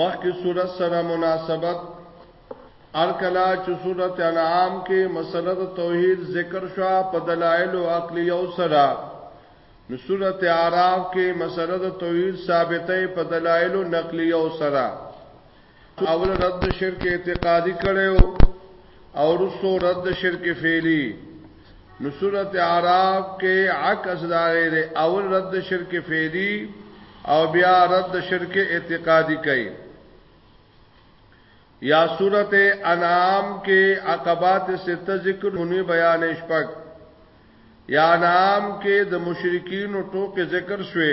مخکې صورت سره مناسبت ارکلا چې صورت انعام کې مسله د توحید ذکر شو په دلایل او عقلی او سره نو صورت اعراف کې مسله د توحید ثابتې په دلایل نقلی او سره اول رد شرک اعتقادی کړي او رسو رد شرک فعلی نو صورت عرب کې عکس دا غیر اول رد شرک فعلی او بیا رد شرک اعتقادی کوي یا صورت انعام کې عقبات سته ذکر هني بیان شپک یا نام کې د مشرکین ټوکې ذکر شوه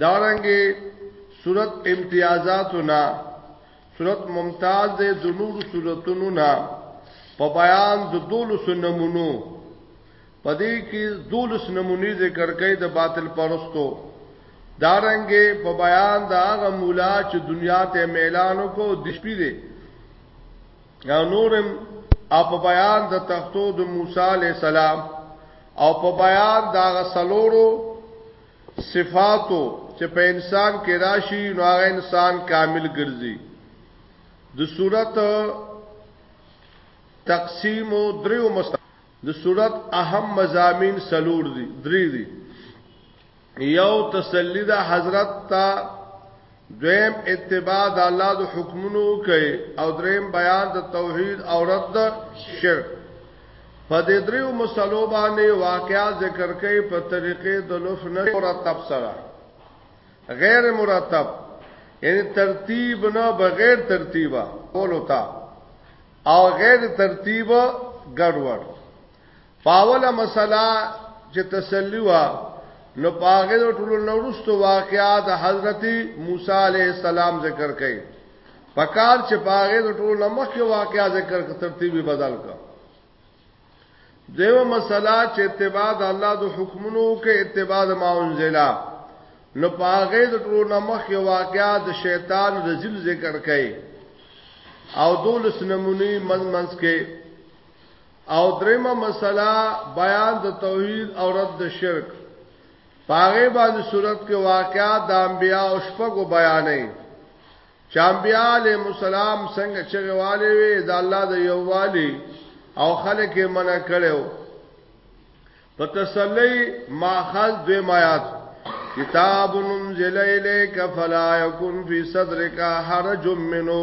دارنګه صورت امتیازاتنا صورت ممتاز دے دنور صورتونو نا په بیان د دولس نمونو پدې کې دولس نمونې ذکر کړي د باطل پرستو دارنګه په بیان دا هغه مولا چې دنیا ته اعلانو کو د شپې دی یا نورم اپ بیان د تختو د موسی علی السلام او په بیان دا غسلورو صفاتو چې په انسان کې راشي نو هغه انسان کامل ګرځي د صورت تقسیم دریو مست د صورت اهم مزامین سلور دي درې دي یو تسلی د حضرت تا دویم اتباع د الله د حکمونو کوي او دریم بیان د توحید او رد شرک په دې دریو مسلو باندې واقعا ذکر کوي په طریقې د لوف نه مرتب سره غیر مرتب یعنی ترتیب نه بغیر ترتیبا اولو تا او غیر ترتیب ګډوډ پاوله مسله چې تسلی وا نو پاغه د ټولو نورستو واقعات حضرت موسی علی السلام ذکر کړي پکار چې پاغه د ټولو نمخ کې واقعا ذکر کړ ترتیبي بدل کړ دیو مسله چې اتباع د الله د حکمونو کې اتباع د ما انزلا نو پاغه د ټولو نمخ کې واقعا د شیطان رزل ذکر کړي او دولس نمونی من منس کې او دریمه مسله بیان د توحید او رد د شرک پاغه باندې صورت کې واقعات د انبیا او شپږو بیانې چې انبیا علیهم السلام څنګه چغواله وي د الله د یووالي او خلک یې منع کړو په تسلی ماخذ دوی مایات کتاب انزل الیک فلا یکن فی صدرک حرج منه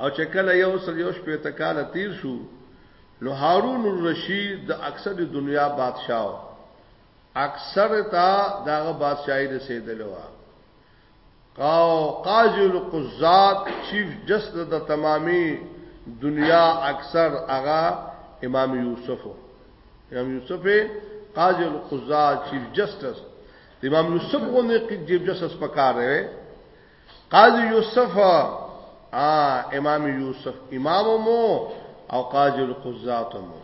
او چې کله یو سل یو شپې ته کال تیر شو نو هارون الرشید د اکثر دنیا بادشاہ اکثر تا داغه بادشاہي رسیدلو قاو قاضی القضات چیف جسټس د تمامي دنیا اکثر اغا امام یوسف امام یوسف قاضی القضات چیف جسټس امام یوسف غوندې چیف جسټس پکاره قاضی یوسف امام یوسف امام مو او قاضی القضات مو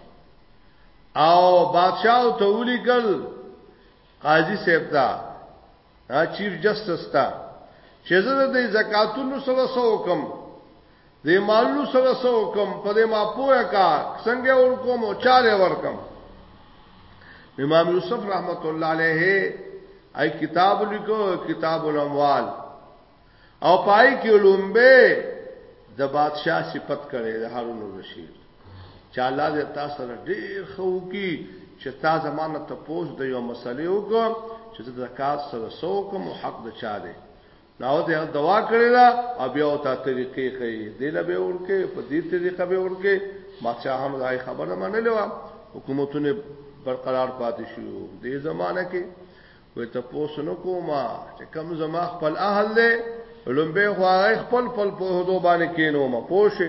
او بادشاہ او تولی گل قاضی صاحب تا چیف جسٹس تا چې زه د زکاتونو سره سوکم دې مالو سره سو کوم په دې ما پوهه کا څنګه ور کوم او چاله ور کوم امام یوسف رحمت الله علیه ای کتاب لیکو کتاب الاموال او پای کې علومبه د بادشاہ صفت کړي د هارون الرشید چې الله دې تاسو سره ډیر خو کی چې تا زمانه ته پوس د یو مسلې وکړه چې زکات سره سو کوم حق د چا دی نو ته دوا کړی دا او بیا او تا طریقې خې دله به ورکه په دې طریقه به ورکه بادشاہ هم راي خبره منلې و حکومتونه برقرار پاتې شو دې زمانہ کې وې ته پوسنو کوما چې کم زما خپل اهل دې لومبه خو خپل خپل په هدو باندې کینو ما پوشه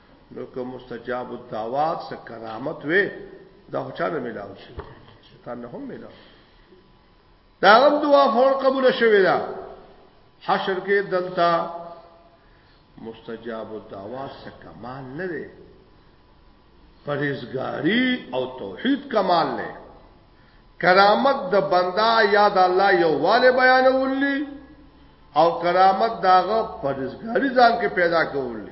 نو که مستجاب الدعوات څخه کرامت وې دا خو چانه ملاو شي شیطان نه هم ملاو دا هم دعا فور قبول شوی دا حشر کې دلتا مستجاب الدعوات څخه کمال نه دی پرهیزګاری او توحید کمال نه کرامت د بندا یاد الله یو والے بیانولی او کرامت داغه پرهیزګاری ځان کې پیدا کولی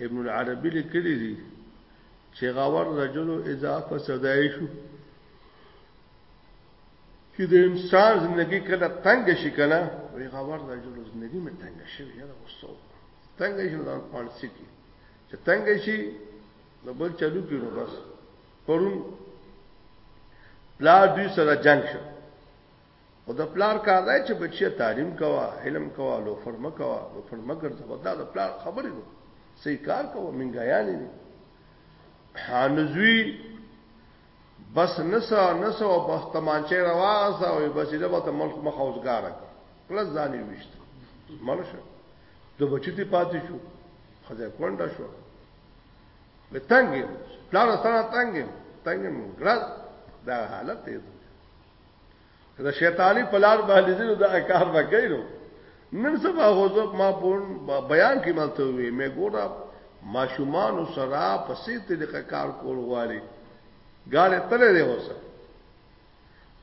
ابن العربی لیکلی دی چې غور رجل اذا فسدای شو چې د انسان زندگی کله تنگ شي کنه وی غور رجل زندگی مې تنگ شي یاره وسو تنگ شي دا پانسی کی چې تنگ شي نو بل چلو کې نو بس پرون پلا دوی سره جنگ شو او د پلار کار دی چې بچی تعلیم کوا علم کوا لو فرم کوا لو فرم ګرځ ودا د پلار خبرې نو صحیح کار کوا منګایان دي حانزوی بس نسا نسا او بس تمانچه راوازه او بس دې به ته ملک مخ اوسګار کله ځانې وشت مرشه د بچی ته پاتې شو خزه کونډه شو به تنګ پلار سره تنګ تنګ ګرځ دا حالت دی د شیطانی پلار باندې زینو دا کار وکړي نو نن سبا غوځو ما پون بیان کې مالته وي مې ګورا ماشومان سره په سي طریقه کار کول غواړي ګاله تلې دی اوسه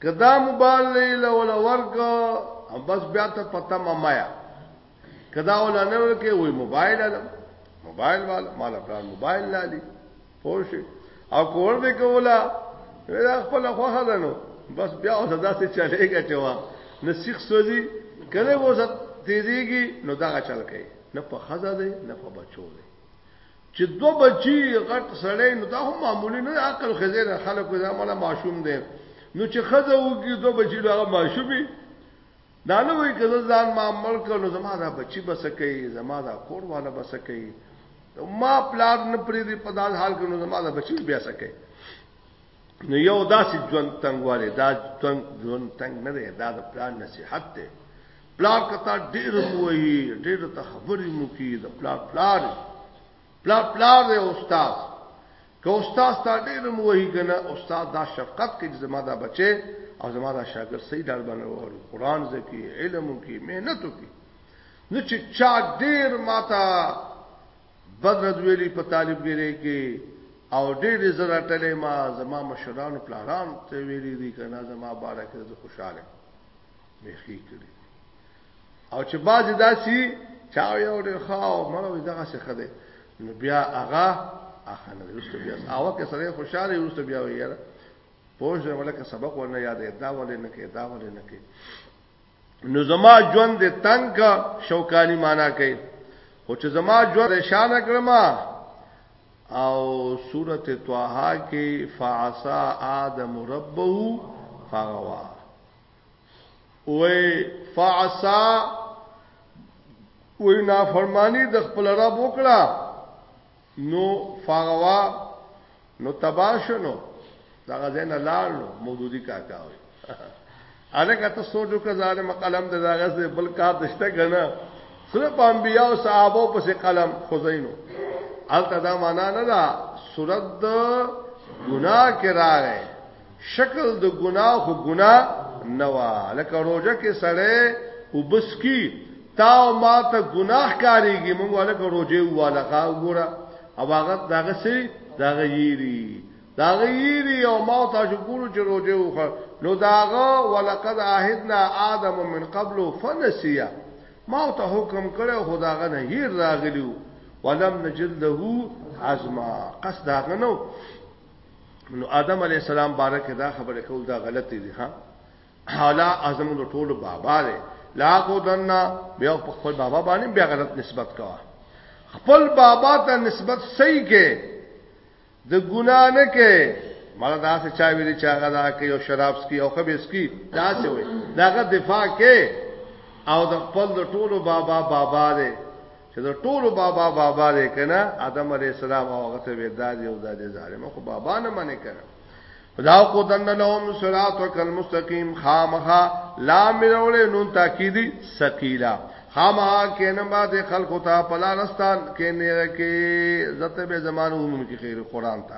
کدا موبایل له ولا ورګ هم بس بیا ته پتا ممایا کدا ولا نه ورکه وای موبایل علم موبایل والا مال پلان موبایل لالي پوه شي او کور دې کولا دا خپل خوخه ده نو بس بیا اوس داسې چلےګا چې وا نه سیخ سوځي کله اوس تیزيږي نو دا چل کوي نه په خزه ده نه په بچو ده چې دو بچي غټ سړی نو دا هم معمولی نه عقل خزه خلکو زموږه معشوم دي نو چې خزه وږي دو بچي دا معشومي دا نه وایي که زه ځان ما مړ کړ نو زما دا بچي به څه کوي، زما دا کور والا به څه کوي، ما پلار نه پرېږدي په داسې حال کې نو زما دا بچي بیا څه کوي. نو یو داسې ژوند تنګوالی دا تنګ ژوند تنګ نه دی دا د پلار نصیحت دی پلار کته ډېر وایي ډېر ته خبرې مو کی د پلار پلار پلار پلار دی استاد که استاد تا ډیر هم وهی کنه استاد دا شفقت کوي زما دا بچي او زما دا شاګرد صحیح لار باندې وړي قران زکی علم کی مهنت کی نو چې چا ډیر ماته بدرد ویلی په طالب ګری کې او ډیر زړه ټلې ما زما مشران پلانان ته ویلی دي کنه زما بارکه خوشاله میخي کړی او چې بازي داسي چا یو ډېر خاو مړو دغه څه خده نو بیا هغه اخنه رسته بیا او که سره خوشاله رسته بیا ویره پوه شو ولکه سبق ونه یادې دا ولې نه کې دا ولې نه کې نو زما ژوند تنگ شوکانی معنا کوي خو چې زما ژوند شان کړم او سورته طه کې فعصا ادم ربه فغوا وی فعسا وی نافرمانی د خپل رب وکړه نو فغوا نو تباشنو دا غزین لال نو مودودی کاکا وی الګ ته سوچو که ظالم قلم د داغه سره بل کار دشته غنه سره پامبیا او صحابه پس قلم خزینو الته دا معنا نه دا صورت د ګناه کې راغی شکل د ګناه خو ګناه نه وا لکه روزه کې سړی وبس کی تا او ما ته ګناه کاریږي موږ ولکه روزه والا کا وګوره او هغه داغه سي داغه یری داغه یری او ما ته شکر چې روزه وخه نو داغه ولقد عهدنا ادم من قبل فنسیا ما ته حکم کړو خداغه نه هیر راغلیو ولم نجد له عزما قصد هغه نو نو آدم علی السلام بارک دا خبره کول دا غلطی دی ها حالا اعظم د ټول بابا دی لا کو دنا بیا په خپل بابا باندې بیا غلط نسبت کوا خپل بابا ته نسبت صحیح کې د ګنا نه کې مړه دا څه چا ویلي چې هغه دا کې او شراب سکي او خبيس کی دا څه وي داغه دفاع کې او د خپل د ټولو بابا بابا دی چې د ټولو بابا بابا دې کنه آدم علی السلام او هغه ته ودادي او دادي ظالم خو بابا نه منې کنه خدا کو دن لهم صراطک المستقیم خامها لا مرول نون تاکیدی ثقیلا خامها کینه ما دې خلق ته پلارستان کینه کې زته به زمانو مونږ کې خیر قران ته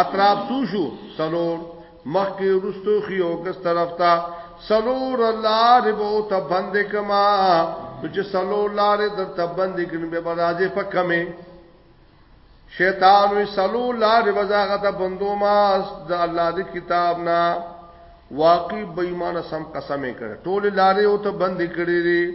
اطراف سو شو سلور مخ کی رستو خیو کس طرف تا سلور لار بو تا بند کما نو چې سلور لار در تا بند کن بے برازی پا کمی شیطان وی سلور لار بزاغ تا بندو ما دا اللہ دی کتاب نا واقعی بایمان سم قسمه کرده طول لاری او تا بند کرده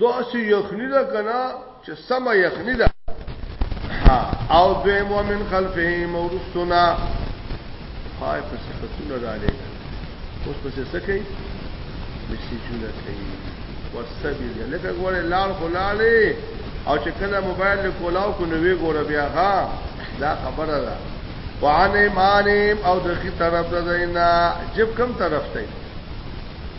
داسې یخنی ده کنه چې سمه یخنی ده او دویم ومن خلفهم ورستنا خای په صفتونه را لګا اوس په څه کوي مسیجونه کوي وسبیل لکه ګوره لال خلاله او چې کله موبایل له کولاو کو نوې ګوره بیا ها دا خبره ده وعن ایمانیم او دخی طرف ده دینا جب کم طرف ته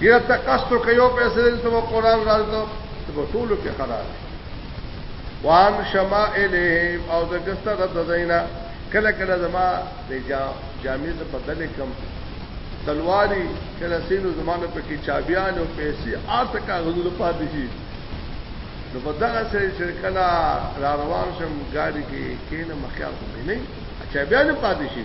یره تکست کې یو پیسې دې ته قرآن راځو ته په ټولو کې خراب وان شمائلهم او د ګسته د دینا کله کله زما د جامع ز بدل کم تلواری کله سینو زمانه په کې چابیان او پیسې آته کاغذو د پاتې شي نو په دغه سره چې کله را روان شم ګاډي کې کینه مخیال کوم نه چابیان پاتې شي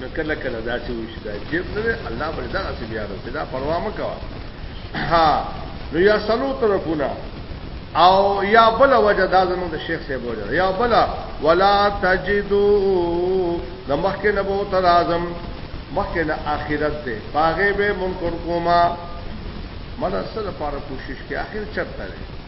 نو کله کله دا چې وشي دا جیب نه دی الله به دا څه بیا راځي دا پروا مه کوه ها نو یا سلو طرفونه او یا بل وجه دا زموږ د شیخ صاحب وجه یا بل ولا تجدو د مخکې نه بو تر اعظم مخکې نه اخرت دی پاغه به منکر کوما مله سره لپاره کوشش کې اخر چرته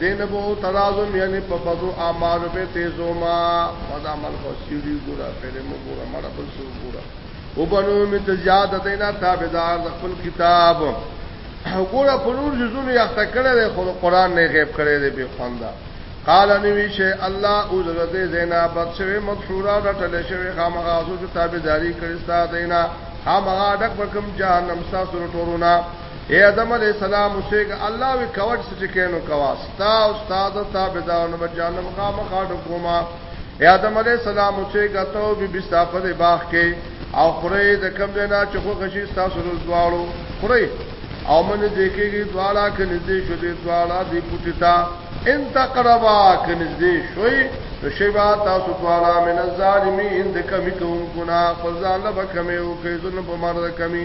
دین بو تلازم یعنی په بدو اعمال به تیزو ما بد عمل کو سیری ګورا فلم ګورا مړه بل سو ګورا وبنو می تزیاد دینا تابعدار د خپل کتاب ګورا په نور جزونه یخت کړه د خود قران نه غیب کړي دی به خوندا قال نوی شی الله او زرد زینا بد شوی مدحورا ډټل شوی خامغا سو تابعداری کړي ستا دینا خامغا ډک بکم جهنم سا سره ټورونه اے آدم علیہ السلام اوسېګ الله وی کوټ سچ کینو کوا ستا استاد او تابعدارونو به جانم خامخا ډکوما اے آدم علیہ السلام اوسېګ ته بي بي ستا په باغ کې او خوري د کم دینا چې خو غشي ستا سره دواړو خوري او من دې کېږي دواړه کې نږدې شو دې دواړه دې پټی تا ان تقربا کې نږدې شوي نو شیبا تاسو دواړه من الظالمین د کمی کوونکو نه فزان لبکمه او کې ظلم په مرده کمی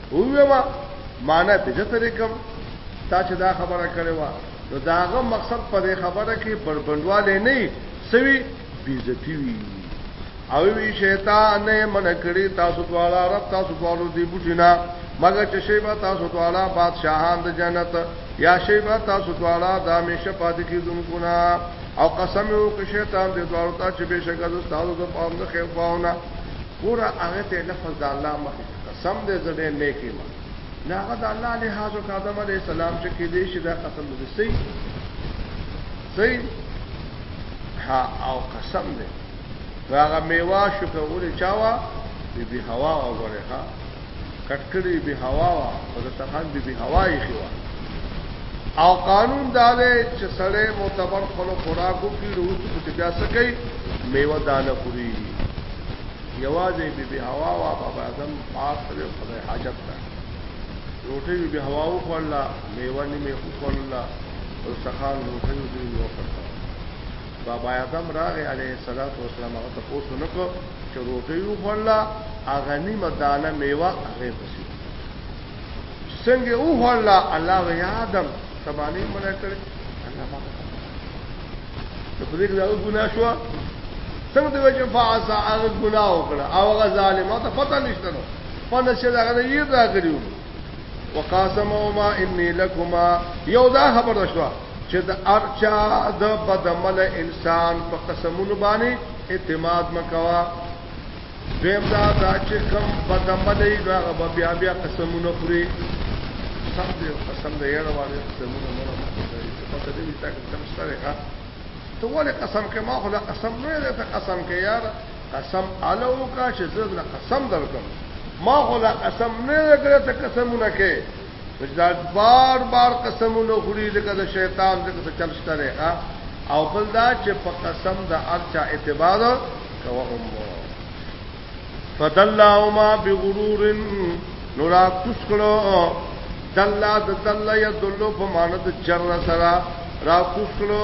ووې ما معنی به زه ترې کوم تا چې دا خبره کړې و نو داغه مقصد په دې خبره کې بربندواله نه سوي بیزتی وی او وی شیطان نه من کړی تاسو دواړه رب تاسو دواړو دی بوټینا مګر چې شیبا تاسو دواړه بادشاہان د جنت یا شیبا تاسو دواړه د همیشه پاتې کیدونکو نه او قسم یو کې شیطان دې دواړو ته چې بشکره تاسو د پام نه خیر پاونه ګوره هغه ته لفظ د الله مخې ته قسم دې زه ډېر نه کېما نه هغه د الله لحاظ او آدم علی السلام چې کې دې شي دا قسم دې سي سي ها او قسم دې هغه میوا شو ته ولې چاوا بی بی هوا او غره ها کټ کړی به هوا وا او د تخان به به هوا یې خوا او قانون دا دی چې سړی معتبر خپل خوراکو کې روز په بیا سکی میوه دانه خوري یوازې به به هوا وا بابا اعظم پاک سره خدای حاجت ده روټي به هوا او خلا میوه نیمه خلا او سخان روټي دی وکړه بابا اعظم راغی علیه الصلاۃ والسلام هغه ته پوښتنه نکو چې روټي یو خلا هغه نیمه دانه میوه هغه پسی څنګه او خلا الله و یادم سبانه مړه کړ الله ما ته په دې کې هغه ګناه شو څنګه د وجه فاعصا هغه ګناه وکړه او هغه ظالم ته پته نشته نو په نشه هغه یې راګریو وقاسمهما انی لکما یو دا خبر شو چې د ارچا د بدعمل انسان په قسمونو باندې اعتماد مکوا دویم دا دا چې کم بدعمل ای دا بیا بیا قسمونه خوري قسم دې قسم دې یړ والے قسمونه مور په دې چې تاسو تم سره ته ولې قسم کې ما خو لا قسم نه دې ته قسم کې یار قسم اله وکا چې زه دل قسم درکم ما خو لا قسم نه لګره ته قسمونه کې بجداد بار بار قسمونه خوري لکه د شیطان دغه څه چل شتره ها او بل دا چې په قسم د ارچا اعتبار کوه هم فدلهما بغرور نورا کوسکلو دلا د دلا یدلو په معنی د جر سره را کوسکلو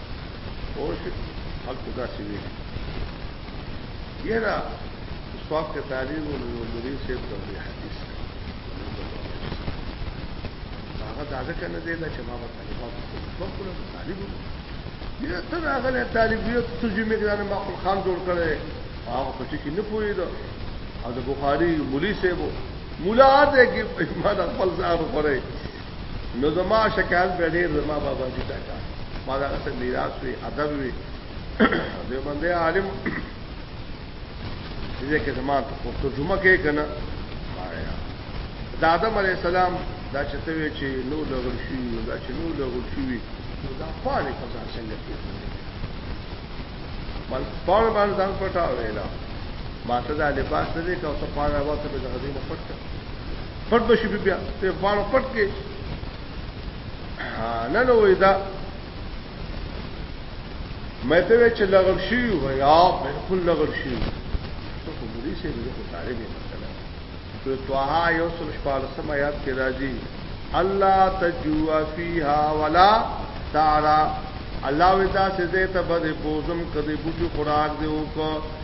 اوش حق خدا سی وی یہ را سواب کے تعلیم و نوری سے دور حدیث هغه دا ځکه نه دی چې ما به طالبان په خپل طالب یو ته راغله طالب یو ته چې موږ نه مخکل خان جوړ کړي هغه په چې نه پوي دا او د بخاری مولوی سیبو مولا دې کې ما د خپل ځان غره نو زما شکایت به ډیر زما بابا جی تا کا ما دا څه میراث وی ادب وی دی باندې عالم دې کې زما په ترجمه کې کنه آیا د آدم علی السلام دا چې ته وی چې نو لغل شي دا چې نو لغل شي نو دا پاره په ځان څنګه کې من پاړ باندې ځان پټاو ویلا ما ته دا لباس دې کا او ته پاره واسه به غزي نه پټ پټ بشي بیا ته غواړو پټ کې نه نو وې دا مې ته وې چې لغب شي و یا بالکل لغب شي ته خو مولي سي دې خو طالب یې مثلا ته توها یو سل شپال سم یاد کې راځي الله تجوا فیها ولا تعالی الله ودا سزه ته بده بوزم کدی بوجو خوراک دی وکړه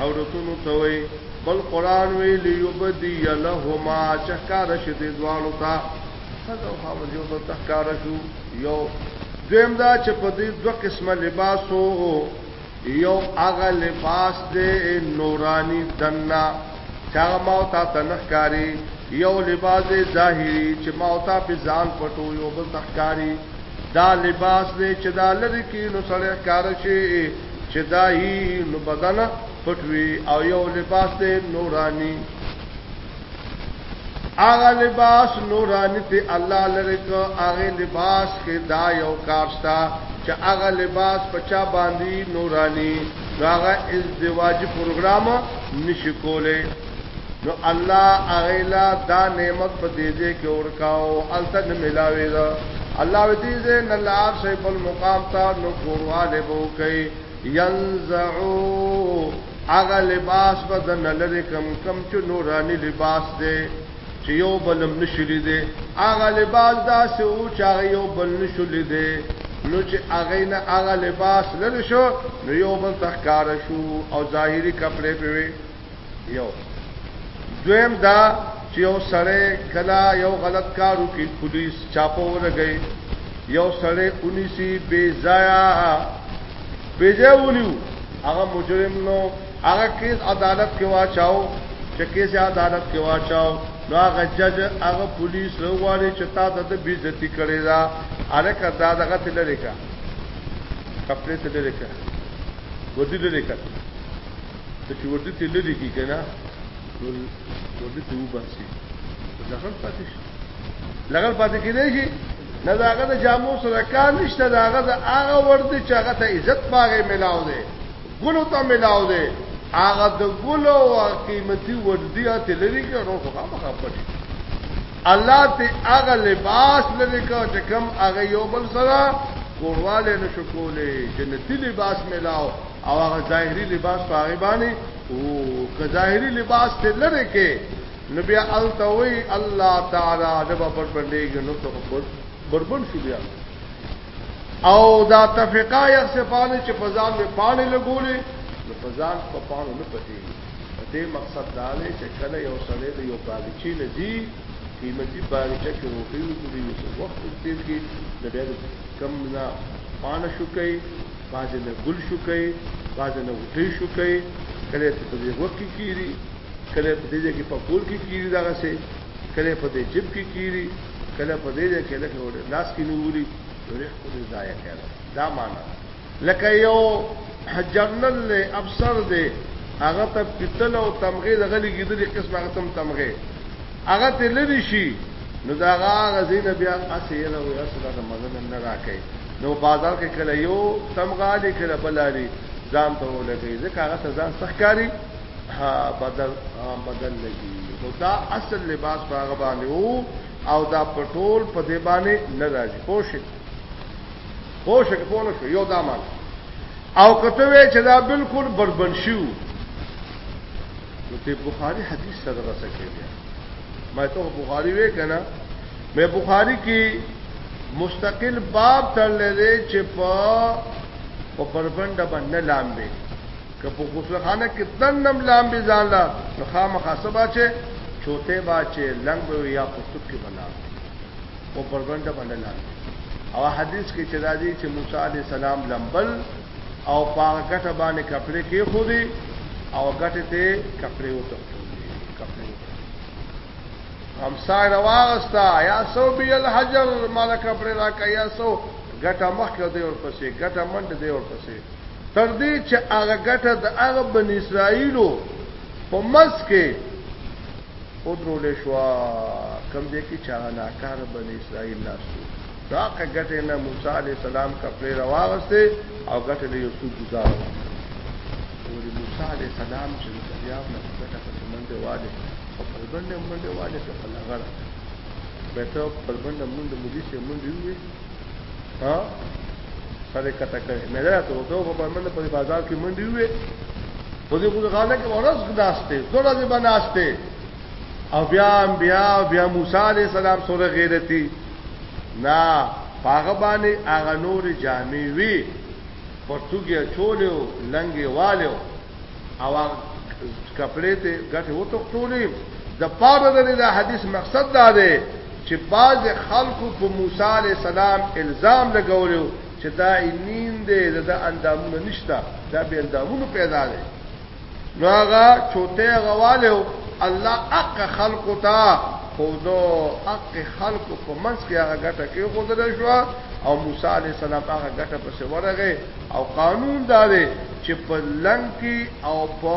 عورتونو ته وي بل قران وی لیوبدی لهما چهکار شي د دوالو ته خزو خاوند یو بل تخکار شو یو دویم دا چې په دې دوه قسمه لباسو یو هغه لباس دی نورانی دنا چا ما او تا تنخکاری یو لباس دی ظاهری چې ما او تا په ځان پټو یو بل تخکاری دا لباس دی چې دا لری کې نو سړی ښکار شي چې داهي نو بدن پټوي او یو لباس دی نورانی هغه لباس نورانی ته الله لره کو هغه لباس کې دا یو کارستا چې هغه لباس پچا باندې نورانی هغه از دی واجب پروګرام نشي کوله نو الله اغیلا دا نعمت په دې دې کې ورکاو الته نه ملاوي دا الله دې دې نه لار شي بل مقام ته نو کورواله بو کوي ينزعو اغه لباس بدن لری کم کم چې نورانی لباس دې چې یو بلم نشلی دې اغه لباس دا سه او چې یو بل نشلی دې نو چې اغه نه اغه لباس لری شو نو یو بل تخکار شو او ظاهری کپڑے پیوي یو دویم دا چې یو سړی کلا یو غلط کارو کې پولیس چاپو ولګي یو سړی اونی سی بے ضایع بے ضایع ونیو هغه مجرم نو هغه کیس عدالت کې واچاو چې کیس عدالت کې واچاو نو هغه جج هغه پولیس وروړي چې تا د بی عزتی کړی دا الکه دا دغه تلریکا کپڑے تلریکا ودی لریکا ته چې ورته ته لري کې کنه نو ورته ته وباسي لغړ پاتې شي لغړ پاتې کېدې شي نه داغه د جامو سره کار نشته داغه د هغه ورته چې هغه ته عزت باغې ملاو دی ګلو ته ملاو دی هغه د ګلو او قیمتي وردی ته لري کې نو خو هغه پټي الله ته هغه لباس لري کو چې کم هغه یو بل سره کورواله نشو کولې جنتی لباس ملاو او هغه ظاهري لباس په هغه باندې او که ظاهري لباس ته لره کې نو بیا التوي الله تعالی د بر باندې نو ته بربن شو بیا او دا تفقا یا صفانه چې په ځان په پاڼې لګولې نو په ځان په پاڼو نه پټي دې مقصد دا دی چې کله یو سړی د یو باغچې نه دی قیمتي باغچه کې روټي وکړي وخت تیر کې د ډېر کم نه پانه شو کوي بعضې له ګل شوکۍ بعضې له غوټۍ شوکۍ کله یې په دې غوږ کې کېږدي کله یې په دې ځای کې په کور کې کېږدي دغسې کله یې په دې جیب کې کېږدي کله په دې ځای کې لکه لاس کې نیولي ډېرې ښکلې ځای خیر دا معنا لکه یو جنرل دی افسر دی هغه ته پیتل او تمغې دغه لګېدلې قسم هغه تم تمغې هغه ته لری شي نو دا هغه زین بیا اسې یره وي اسې دا مزه نه راکې نو بازار کې کله یو تمغالي کله بلالي ځان ته ولګي ځکه هغه ته ځان سخکاری بدل بدل لګي نو دا اصل لباس په هغه باندې وو او دا پټول په دې باندې نه راځي پوښ پوښ کې پونه شو یو دامان او کته وی چې دا بالکل بربنشیو نو ته بخاری حدیث سره رسې کېږي ما ته بخاری وې کنه مې بخاری کې مستقل باب تر لري چې په په پربند باندې لامبې که په غسلخانه کې تنم لامبې ځان لا نو خامخا سبا چې چوته با چې لنګ یا پستوک کې بنا په پربند باندې لامبې او حدیث کې چې راځي چې موسی عليه السلام لمبل او په هغه ګټه باندې کپړې کې خو دي او ګټه ته کپړې وته کپړې هم سای رواغستا یا سو بی الحجر مال کپڑے را کا یا سو ګټه مخ کې دی ورپسې ګټه منډه دی ورپسې تر دې چې هغه ګټه د هغه بن اسرائیلو په مس کې ودرولې شوه کم دې کې چې هغه ناکار بنی اسرائیل ناستو دا ګټه نه موسی علی السلام کپلې راوغسته او ګټه له یو څو گزار ورې موسی علی السلام چې بیا نه ګټه په منډه واله او په باندې منډه واله په لغړه به ته په باندې منډه مودي سي منډه وي ها سره کته کړې مې راته وکړو په باندې په بازار کې منډي وې په دې کوم غاله کې ورس غداشته دوړه دې بناشته او بیا بیا بیا موسی عليه السلام سره غیرتی نا پاغه باندې اغه نور جامې وی پرتګیا چولیو لنګي والو او کپړې ته ګټه وتښتولې د پاره د دې حدیث مقصد دا دی چې باز خلکو په موسی علی السلام الزام لګولیو چې دا اینین دی دا اندامونه نشته دا به اندامونه پیدا دي نو هغه چوته غوالو الله حق خلقو تا خودو حق خلقو په منځ کې هغه ګټه کې خود شو او موسی علی السلام هغه ګټه په څیر ورغی او قانون دا دی چې په لنګ کې او په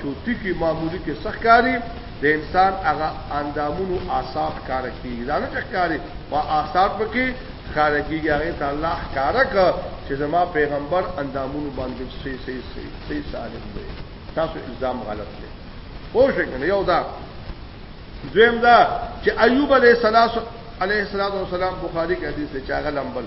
چوتی کې معمولی کې سخکاری د انسان هغه اندامونو آثار ښکار کیږي دا نه ښکاری په آثار پکې ښکار کیږي هغه ته الله ښکار ک چې زما پیغمبر اندامونو باندې سي سي سي سي سالم دی تاسو الزام غلط دی خو شکن یو دا دویم دا چې ایوب علیه السلام علیه السلام بخاری کې حدیث چې هغه لمبل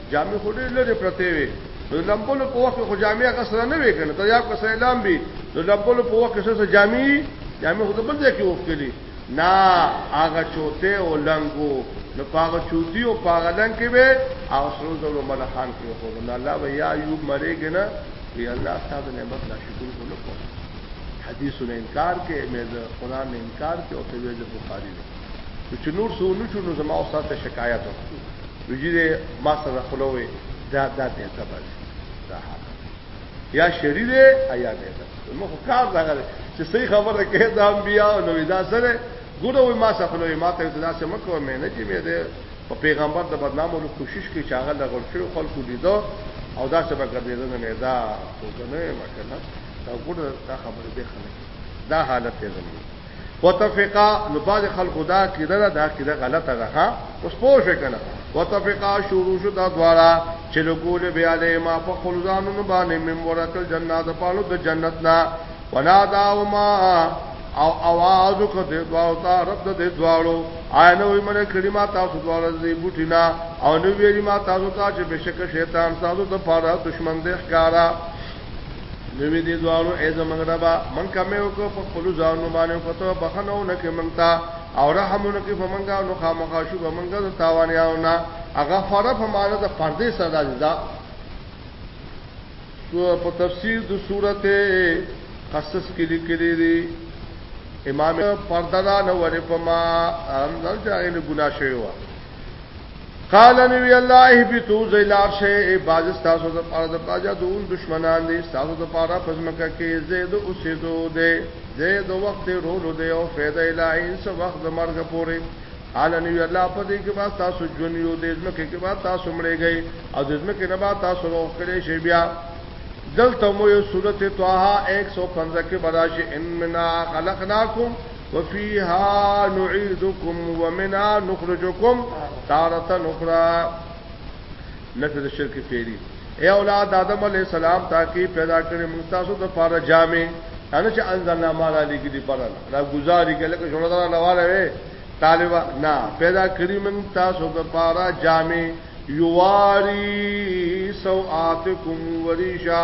جامع خو ډېر لري پرته وي نو لمبلو په وخت خو جامع غسر نه وي کنه ته یا په سلام بي نو لمبلو په وخت څه جامع جامع خو بل ځای کې وکړي نا هغه چوته او لنګو نو پاغه چوتی او پاغه لنګ کې به او سرو زرو ملخان کې خو نو الله به یا ایوب مرېګ نه وی الله تعالی نعمت لا شکر کو نه کو حدیث نه انکار کې مې د قران نه انکار کې او ته ویل بخاری نه چې نور سو نو شنو زما او ساته شکایت وکړي وجی دې ما سره خلوي دا دا دې ته بس دا حاله یا شری دې یا دې ته نو خو کار دا غره چې صحیح خبره کې دا انبیا او نو دا سره ګوره وي ما سره خلوي ما ته دا څه مکو مې نه چې مې دې په پیغمبر د بدنامو لو کوشش کې چې هغه لغړ شو خلکو لیدو او دا څه به ګرځیدل نه دا څه نه مکنه دا ګوره دا خبره دې خلک دا حالت یې زموږ وتفقا نو بعض خلکو دا عقیده ده دا عقیده غلطه ده ها اوس پوه شئ کنه وتفقا شروع شو دا دواړه چې لګول بیا له ما په خپل ځانونو باندې من ورتل جنات په اړه د جنت نه ولا داوما او आवाज کو دې دواو تا رب دې دواړو آینه وي مړ کړي ما تاسو دواړو دې بوټینا او نو ویری ما تاسو ته چې بشک شیطان تاسو د پاره دشمن دې ښکارا نوې دې دوانو ای زمنګ ربا من کمه وکړو په خپل ځانو باندې کوته بخنو نه کې منتا او رحمونه کې په منګه نو خامخا شو په منګه د تاوانیاو نه هغه فرف معنی د پردې صدا دا سو په تفسیر د سورته قصص کې لیکلي دي امام پرده نه ورې په ما هم ځل چې هغه ګناه شوی و قال نبی الله اهبتو زلار شی باز تاسو د پاره د پاجا دون دشمنان دي تاسو د پاره پزمکه کې زید اوسېدو دي زید وخت رولو دي او فایده الای س وخت د مرګ پورې قال نبی الله په دې کې با تاسو جون یو دې ځمکه کې با تاسو مړې گئی او د ځمکه نه با تاسو وکړې شی بیا دلته مو یو سورته طه 115 کې براشي ان منا خلقناکم وفيها نعيدكم ومنها نخرجكم تارة اخرى نفذ الشرك فعلی اے اولاد آدم علیہ السلام تاکي پیدا کړی موږ تاسو ته پاره جامې ان چې انزلنا مال علی کې دی پرل را گزاري کله کې شوړه دا لواله وي طالبا نه پیدا کړی موږ تاسو ته پاره جامې یواری سوآتکم وریشا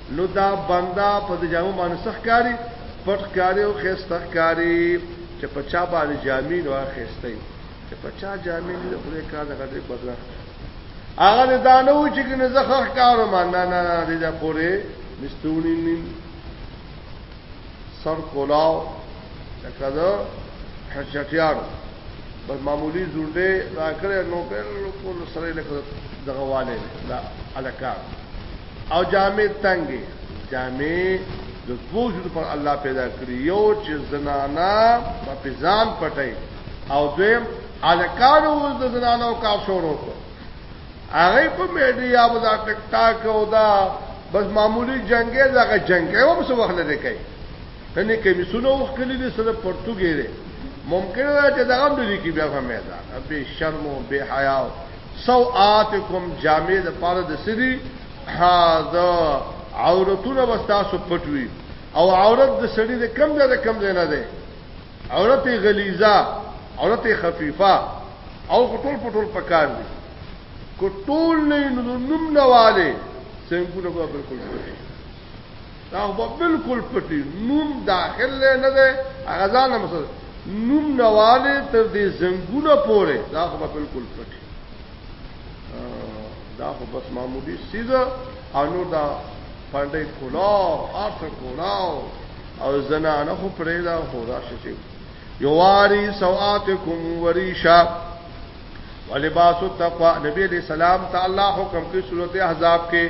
نو دا بنده په د جامو باندې سخ کاری پټ کاری او خسته کاری چې په چا باندې جامې نو خسته چې په چا جامې نه خوري کار د غټي بدره هغه دا نه و چې کنه زخه کارو ما نه نه نه دې دا پوره مستونی نی سر کولاو لکه دا حجتیار بس معمولی زونډه راکړې نو بالکل سره لکه دغه والے دا الکار او جامع تنګي جامع د دوو شو پر الله پیدا کړی یو چې زنانا په پزان پټي او دویم الکان اوس د زنانو کار شروع کړ هغه په میډیا او دا ټک ټاک او دا بس معمولی جنگه دغه جنگه او څه وخت لري کوي کني کمی سونه وخت کلی دي سره پرتګي دي ممکن ده چې دغه هم لري کې بیا فهمه ده به شرم او به حیا سوآتکم جامع د پاره د سری ها د عورتونه وستاسو پټوي او عورت د سړي د کم ځای د کم ځای نه ده عورت غلیظه عورت خفیفه او ټول پټول پکار دي کو ټول نه نوم نه والے څنګه کو بالکل دا خو بالکل پټي نوم داخل نه نه ده هغه ځان نه مسله نوم نواله تر دې زنګونه پوره دا خو بالکل پټي دا خو بس معمولی سیزه انو دا پاندې کولاو اټ کولاو او زنانه خو پرې دا خو دا شي یواری سواتکم وریشا ولباس التقوا نبی علیہ السلام تعالی حکم کی صورت احزاب کې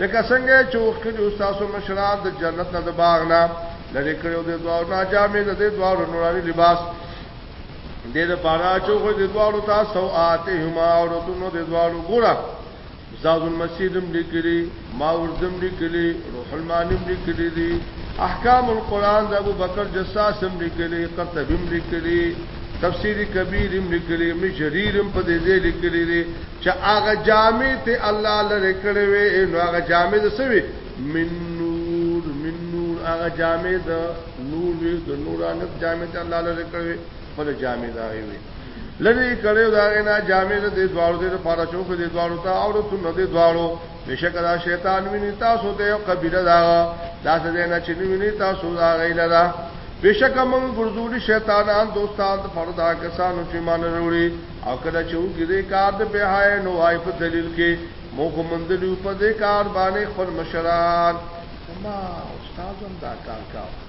لکه څنګه چې وکړي استادو مشران د جنت نه د باغ نه لری کړو د دوه نه جامې د دوه نوراني لباس د دې پارا چې خو د دوه تا سوآته هما او رتونو د دوه ګورا زاد المسیدم لیکلی ما ورزم لیکلی روح المانم لیکلی دي احکام القرآن د ابو بکر جساسم لیکلی قرطبیم لیکلی تفسیر کبیر هم لیکلی مشریر هم په دې ځای لیکلی دی چې هغه جامع ته الله لره کړی وي نو هغه جامع د سوي من نور من نور هغه جامع د نور وي د نورانه جامع ته الله لره کړی وي په جامع دا وي لری کړو دا نه جامع د دوارو د لپاره چوک د دوارو ته اورته نه د دوارو بشک دا شیطان ویني تاسو ته یو قبیله دا دا څه نه چې ویني تاسو دا غیله دا بشک من ګرځول شیطانان دوستان فردا کسانو چې مان وروړي او کله چې وګړي کار د بهای نو آی په دلیل کې موږ مندلو په دې کار باندې خپل مشران ما استادم دا کار کاوه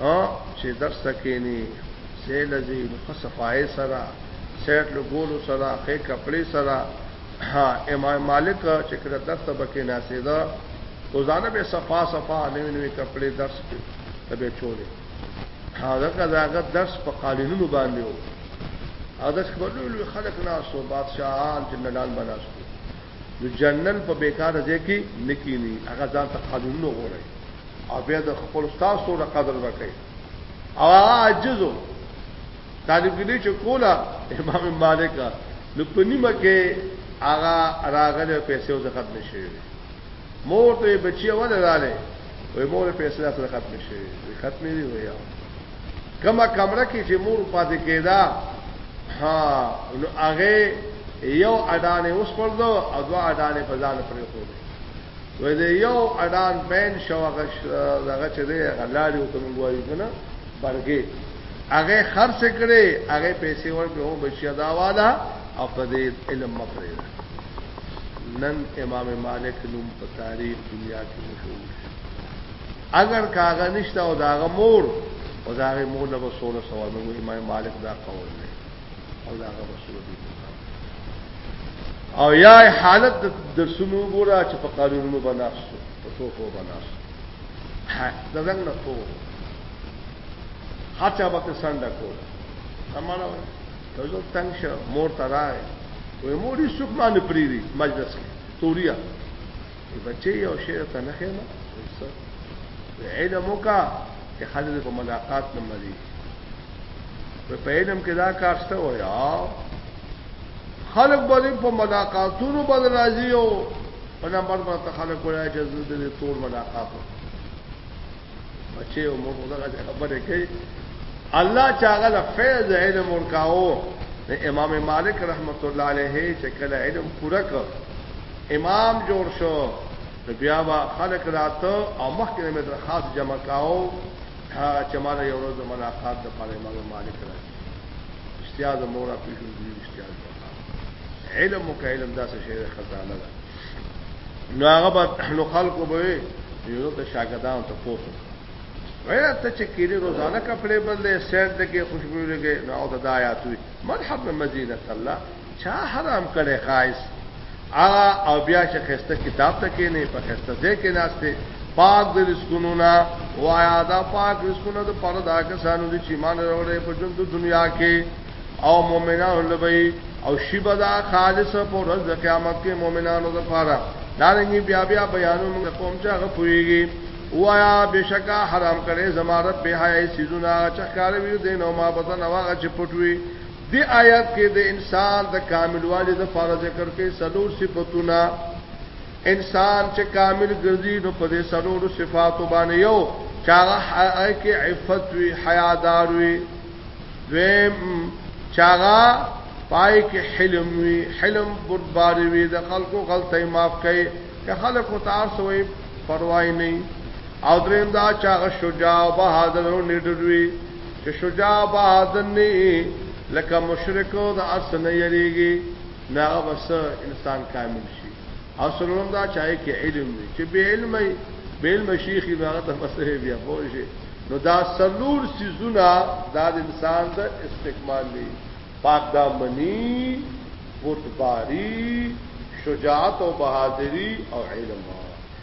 او چې درس کېنی سیل زی نو خصفای سره سیټ لګولو سره خې کپړې سره ها امام مالک چې کړه درس ته بکې ناسې دا روزانه به صفا صفا نوې نوې کپړې درس کې تبه چولې هغه کزاغه درس په قالینونو باندې وو او درس کولو خلک ناسو بادشاہان جنرالان بناسو نو جنرال په بیکاره ځای کې نه کینی هغه ځان ته قانونونه غوړي او بیا د خپل استاد سره قدر وکړي او هغه عجزو طالب ګری چې کولا امام مالک نو په نیمه کې هغه راغله پیسې او زکات نشي مور ته یې بچی وله رالی وای مور پیسې را سره ختم شي وی ختم دی ویا کما کمره کې چې مور پاتې کېدا ها نو هغه یو اډانه اوس پردو او دوا اډانه په ځان پرې خو وای یو اډان بین شو هغه دغه چې دی هغه لاړ یو کوم غواړي کنه برګې هغه خرڅ کړي هغه پیسې ورکړي او بچیا دا والا او په دې علم مفرې ده نن امام مالک نوم په تاریخ دنیا کې مشهور شي اگر کاغه نشته او داغه مور او داغه مور له رسول صلی الله علیه وسلم امام مالک دا قول دی او داغه رسول دی او یا حالت د سنو ګورا چې په قانونونو بناستو په توفو بناستو دزنګ نه تو هڅه وکړه سنډه کو سمانه وای ته یو تنگ شه مور ته راغی وې مور یې سوق باندې پریری مجلس کې توریا بچي یو شی ته نه خېمه علم وکا چې خلک په ملاقات نه مری په علم کې دا کار څه وای خلک به دې په ملاقاتونو باندې راځي او په نمبر باندې خلک وایي چې زه دې تور ملاقات وکړم بچي او مور دغه خبره کوي الله چاغه له فیض علم ورکاو امام مالک رحمت الله علیه چې کله علم پوره کړ امام جوړ شو بیا با خلق راته او مخکې مې درخواست جمع کاو چې مال یو ورځ ملاقات د پاره امام مالک راځي رښتیا د مورا پیژن دی رښتیا د علم او علم داسې شی خزانه ده نو هغه به نو خلکو به یو ته شاګردان ته پوښتنه وینا ته چې کېږي روزانه کپڑے بدلې سیټ دګه خوشبو لګي نو دا آیات وي مرحبا مدینه الله چا حرام کړی خایس هغه او بیا چې خسته کتاب ته کینې په خسته ځای کې ناشته پاک د رزقونو نه وایا دا پاک رزقونه د پر دا کسانو دي چې مان وروړي په ژوند د دنیا کې او مؤمنانو لبي او شیبه دا خالص په ورځ د قیامت کې مؤمنانو لپاره دارنګي بیا بیا بیانو موږ قوم چې هغه پويږي وایا بشکا حرام کړي زمارت به حیا سيزونه چخکار وی دین او ما بدن واغه چې پټوي دې آیت کې د انسان د کاملوالي د فار ذکر کې څلور صفاتونه انسان چې کامل ګرځي نو په دې څلور صفاتو باندې یو چاغه حیا کې عفت وی حیا دار وی دویم چاغه پای کې حلم وی حلم بردباری وی د خلکو غلطۍ معاف کړي که خلکو تار سوې پروا نه او دریم دا چاغه شجاع او بهادر او نیډر وی چې شجاع بهادر نه لکه مشرکو د اس نه یریږي نه هغه بس انسان کامل شي او سرلوم دا چای کې علم وي چې به علم وي به علم شیخ هغه ته مسله بیا پوه شي نو دا سلور سيزونه دا د انسان د استکمال دي پاک دامنی بردباری شجاعت او بهادری او علم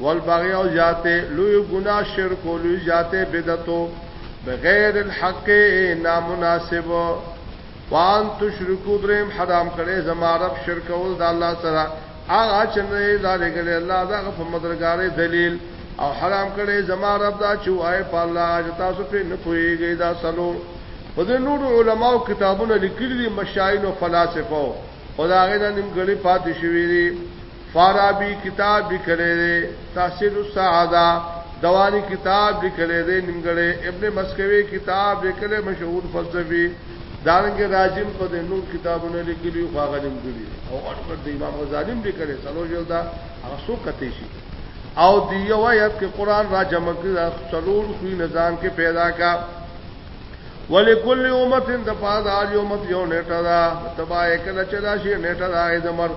والبغي او جاته لوی ګناه شرک او لوی جاته بدعتو بغیر الحق نامناسب وان تشرکو دریم حرام کړي زما رب شرک ول د الله سره هغه چې نه دا لګل الله دا په مدرګارې دلیل او حرام کړي زما رب دا چې وای په الله چې تاسو په نه پويږئ دا سلو په دې نور علماو کتابونه لیکلي مشاعر او فلسفه او دا غنه نیم غړي پاتې شوی دي فارابی کتاب لیکلی دی تحصیل السعاده دوانی کتاب لیکلی دی نیمګړی ابن مسکوی کتاب لیکلی مشهور فلسفي دارنګ راجم په دې نور کتابونه لیکلي خو هغه نیمګړي او غټ غټ د امام غزالی هم لیکلی څلو جلدا هغه څو کته شي او دی یو آیت کې قران را جمع کړی څلور خوې نظام کې پیدا کا ولکل امه د پاز اړ یو مت یو نیټه دا تبا کله چلا شي نیټه دا د مرګ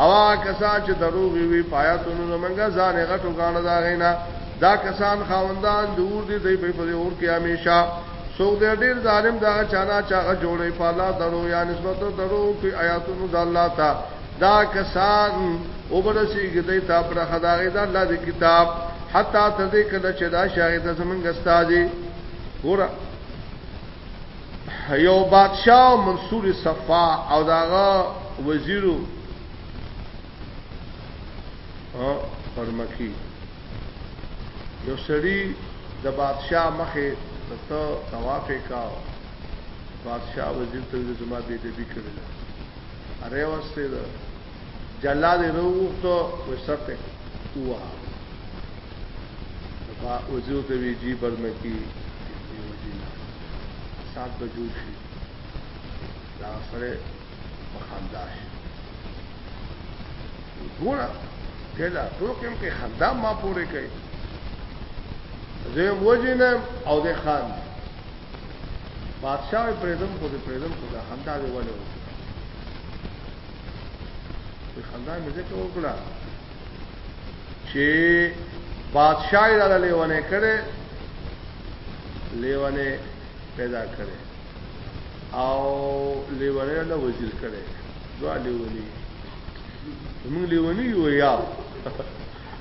او هغه کسان چې دروغ وي په آیاتونو زمونږه ځان یې غټو ګاڼه دا غینا دا کسان خاوندان د اور دي دوی په اور کې همیشه څوک دې ډیر ظالم دا چانا چاغه جوړې په الله درو یا نسبت درو کوي آیاتونو د الله ته دا کسان وبرسیږي دوی ته پر خدای دا الله دی کتاب حتی تر دې کله چې دا شاهد زمونږه استاد ګوره یو بادشاہ او منصور صفا او داغه وزیرو ها پرمکی یو سړی د بادشاہ مخه ته طواف کاو بادشاہ وزیر ته زما به دې کړل اره واسطه جلاد یې راوغوښتو نو سر ته ووهه په وزیو ته وی جی برمکی دی وجینا سات به جوړ شي دا سره په خندا شي ګوره دلا ټوکم کې خندا ما پورې کوي زه وجینا او د خان بادشاہ پرېدم خو د پرېدم خو د خندا دی ولې په خندا مې ځکه وکړه چې بادشاہ یې را لیونه کړي لیونه پیدا کړي او لیونه له وزیر کړي دوا لیونی موږ لیونی یو یا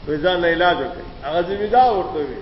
وزان علاج وکړي هغه زمیدار ورته وي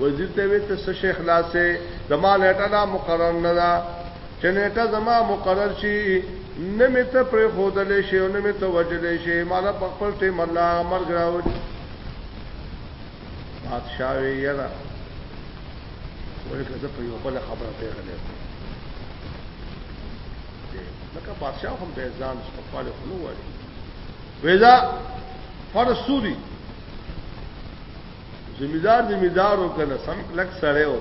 وزیر ته وې ته څه شی خلاصې زما نیټه لا مقرر نه ده چې نیټه زما مقرر شي نه مې ته پرې خودلې شي او نه مې ته وجلې شي مالا په خپل ټیم الله مرګ راوړ بادشاہ وی یرا ورکه زه په یو بل خبره ته غلې لکه بادشاہ هم به ځان سپکواله خلو وایي وېدا فرسوري زمیدار زمیدار وکنه سم کلک سره و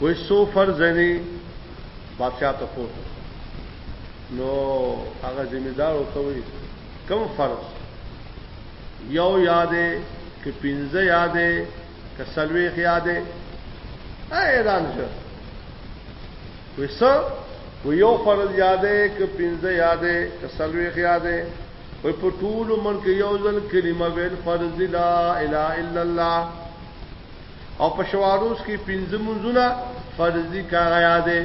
وې سو فرزنی بادشاہ ته پورته نو هغه زمیدار وکوي کم فرض یو یادې کې پنځه یادې کې سلوي یادې ایران شه وسه و یو فرض یادې کې پنځه یادې کې سلوي یادې وای په ټول عمر کې یو ځل کلمه ویل فرض دی لا اله الا الله او په شواروس کې پنځه منځونه فرض دي کاغه یادې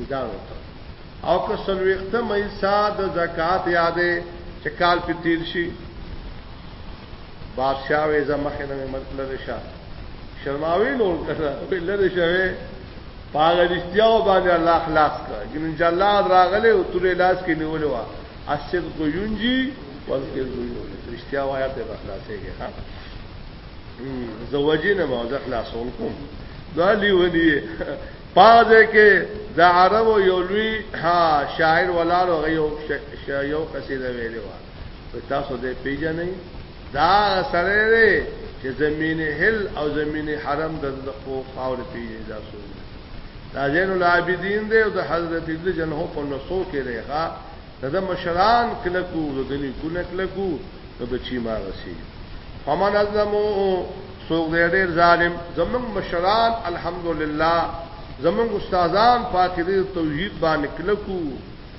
مدار وکړه او که سلوخته مې ساده د زکات یادې چې کال په تیر شي بادشاہ وې زمخه نه مطلب شه شرماوي نور کړه ویل لري شوی پاغه رښتیا باندې الله خلاص کړ ګنن چې الله راغله او تورې لاس کې نیولې و اسد کو یونجی ولکه زویو رښتیا وایا ته خلاصېږي ها زوجینه ما ځ خلاصول کوم دا لیونی پاځه کې د عربو یو لوی ها شاعر ولالو غيو یو قصیده ویلې و تاسو دې پیژنئ دا سره دی چې زمين هل او زمين حرم د دغه خاور پیژني دا سو دا زین العابدین دی او د حضرت ابن جنو په نسو کې دی ښا دا مشران کله کو د دني کو نه کله کو د بچی ما رسی فمن ازمو سوق دې ډېر ظالم زمون مشران الحمدلله زمون استادان پاکري توحید باندې کلکو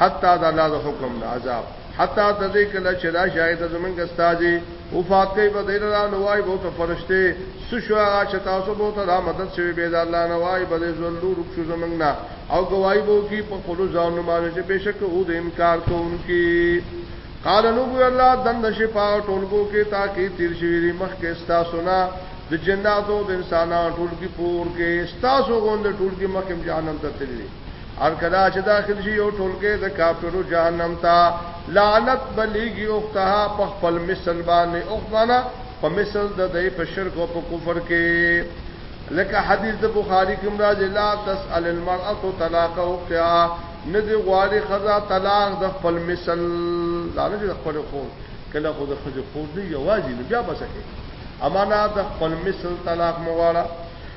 حتا د الله د حکم نه عذاب حتا د دې کله چې دا شاهد زمونږ استاجي او فاتې په دې را نوای بو ته فرشته سشو هغه چې تاسو بو ته را مدد شوی به د الله نوای به زلو رک شو زمونږ نه او گواہی بو کی په خپل ځان باندې چې بشک او د انکار کوونکی قال نو ګو الله دند شفا ټولګو کې تاکي تیر شوی دی مخ کې ستا سنا د جناتو د انسانانو ټولګي پور کې ستا سو غوند ټولګي مخ کې جهنم ته تللی هر کله چې داخل شي یو ټولګه د کافرو جهنم ته لعنت بلیږي اوختها په خپل مثل باندې اوخمانه په مثل د دې په شرک او په کفر کې لکه حدیث د بخاری کې مراد لا تسأل المرأه طلاق اوختها ندی غواړي خزا طلاق د خپل مثل دا نه د خپل خور کله خو د خزې خور دی یوازې بیا بسکه امانات د خپل مثل طلاق مواړه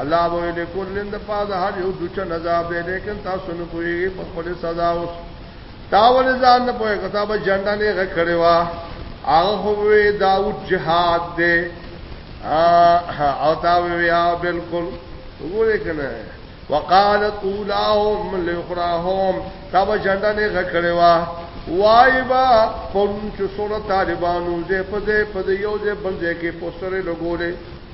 الله وی لکلن د پاد هر یو دوچ نذاب دی لیکن تاسو نه پوهیږئ په خپل سزا اوس تاول ځان نه پوهه کتاب جنډا نه غ کړی وا هغه خو وی داوود جهاد دی او تا وی یا بالکل وګوره کنه وقالت اولاهم لاخراهم تاب جنډا نه غ کړی وا وای با پرون چې سره طالبانو دې په دې په یو دې بل دې کې پوسټرې لګولې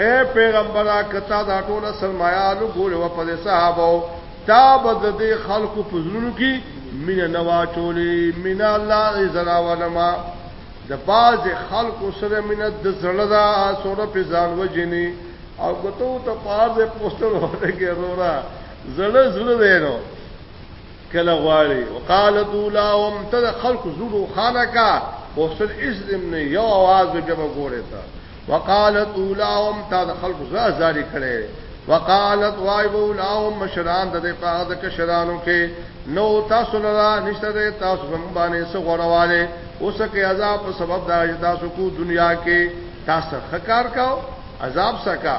اے پیغمبره که تا دا ټوله سرمایه لګولې وه په دې صحابو، تا به د دې خلکو په زړونو کې مینه نه واچولې، مینه الله یې ځناوله ما. د بعضې خلکو سره مینه د زړه ده، څومره پرې ځان وژني او که ته ورته په هر ځای پوسټر ولګې وروره زړه زړه دی نو کله غواړي وقالت اولاهم ته د خلکو زړه روښانه کا پوسټر هېڅ دې نه یو اواز به جمع ګورې ته وقالت اولاهم تا د خلق زړه زاری کړي وقالت وای اولاهم مشران د دې په د کشرانو کې نو تاسو لرا نشته د تاسو هم باندې څه غوړواله اوس کې عذاب په سبب دا تاسو کو دنیا کې تاسو خکار کاو عذاب سکا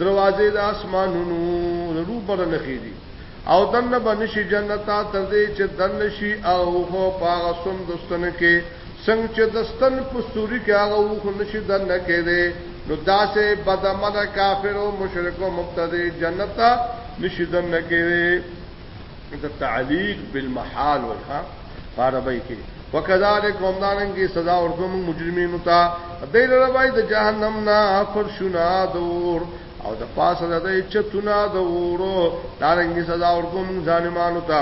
دروازې د اسمانونو د روبر نه خېدي او دنه بنشي جنت ته تر دې چې دنه شي او خو پاغه سم دستن کې څنګه چې دستن په سوري کې هغه وخو نشي دنه کې دي نو داسې بدعمل کافر او مشرک او مبتدی جنت ته نشي دنه کې دي ته تعلیق بالمحال وای ها په عربی کې وکذالک هم دارنګي سزا ورکوم مجرمینو ته دای له وای د جهنم نه فرشنا دور او د پاسه د دې چتونه د ورو دارنګي سزا ورکوم ظالمانو ته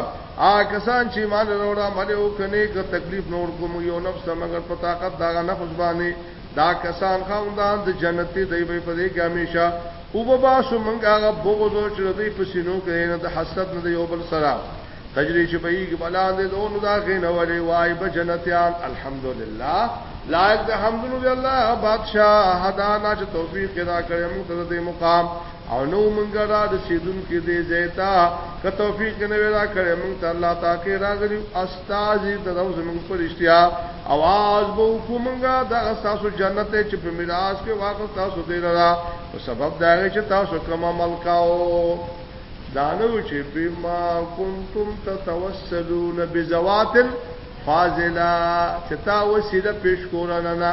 آ کسان چې مان وروړه مله او کني که تکلیف نور کوم یو نفس مگر په طاقت دا نه خصبانه دا کسان خاوندان د جنت دی دی به په دې کې همیشه او به باسو موږ هغه بغض او چې دوی په سینو کې نه د حسد نه دی یو بل سره تجری چې بهیږي بلاندې دونو دا غینه ولې وای به جنتیان الحمدلله لایق د حمدونو دی الله بادشاہ هدانا چې توفیق پیدا کړی موږ ته د مقام او نو مونږه را رسیدونکې دې زیتا که توفیق نه وی را کړې مونږ ته الله تعالی کې راغلی استاد دې درو زمونږ پرشتیا اواز به کو مونږه دا تاسو جنت چې په میراث کې واقع تاسو دې را په سبب دا چې تاسو کوم عمل کاو دانو چې بما کنتم تتوسلون بزوات فاضله چې تا وسیله پیش کولنه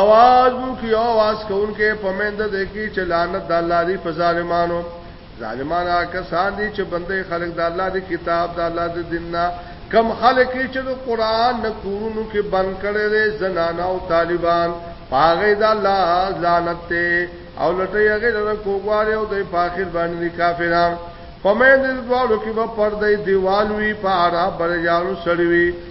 اواز بو کی او واس کون کې پمند د کی چې لعنت د الله دی په ظالمانو ظالمان کسان دي چې بندې خلک د الله دی کتاب د الله دی دین نه کم خلک چې د قران نه کورونو کې بند کړي دي زنانه او طالبان پاغه د الله لعنت ته او لټي هغه د کوګوار او د پاخر باندې کافران پمند د دوالو کې په پردې دیوالوي په اړه برجالو سړوي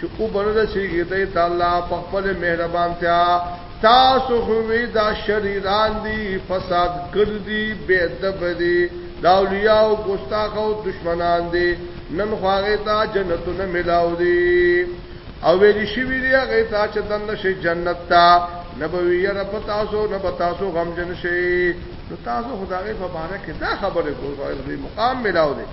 چې اوبه نه رسېږي دی ته الله په خپل مهربانتیا تاسو خو وی دا شریران دي فساد ګردي بے ادب دي دا اولیاء او ګستاخ او دشمنان دي نن خو هغه ته جنتونه ملاو دي او ویل شي وی دی هغه ته چې دنه شي جنت ته نبوی را پتا سو نه پتا سو غم جن شي نو تاسو خدای په بارے کې دا خبره کوو مقام ملاو دي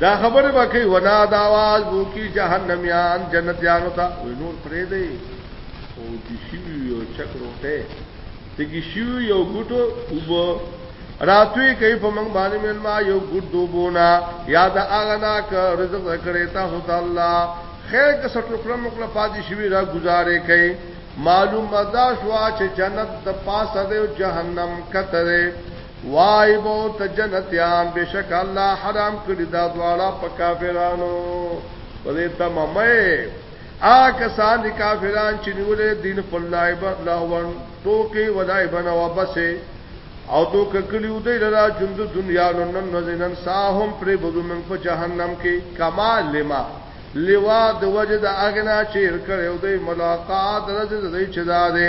دا خبره وکي ونا دا आवाज وو کی جهنميان جنتيانو ته وي نور پرې دی او دي شي یو چکرو ته تګي شي یو ګټو وبو راتوی کوي په موږ باندې من ما یو ګډ دوبونا یاد اغنا ک رزق کړي تا هو الله خیر که سټو کلم کله پاتې شوی را گزارې کوي معلوم مدا شوا چې جنت د پاسه دی او جهنم کته دی وای بو ته جنتیان بشک الله حرام کړی دا دواړه په کافرانو ولې تمامه آ کسان دي کافران چې نیولې دین په لایب لاون ټوکی ولای بنا وبسه او تو ککلیو دی لرا جند دنیا نن نزنن ساهم پر بدومن په جهنم کې کمال لما لوا د وجد اغنا چیر کړو دی ملاقات رز دی چې دا دی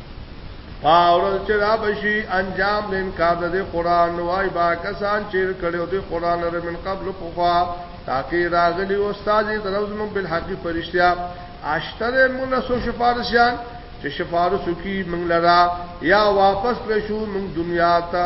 پاورل چې را بشي انجام د انکار د قران وای با کسان چې کړو د قران لر من قبل پوخا تاکي راغلي او استاد دروز من بالحق فرشتیا اشتر من سو شفارسیان چې شفارس کی منګ لرا یا واپس لشو من دنیا ته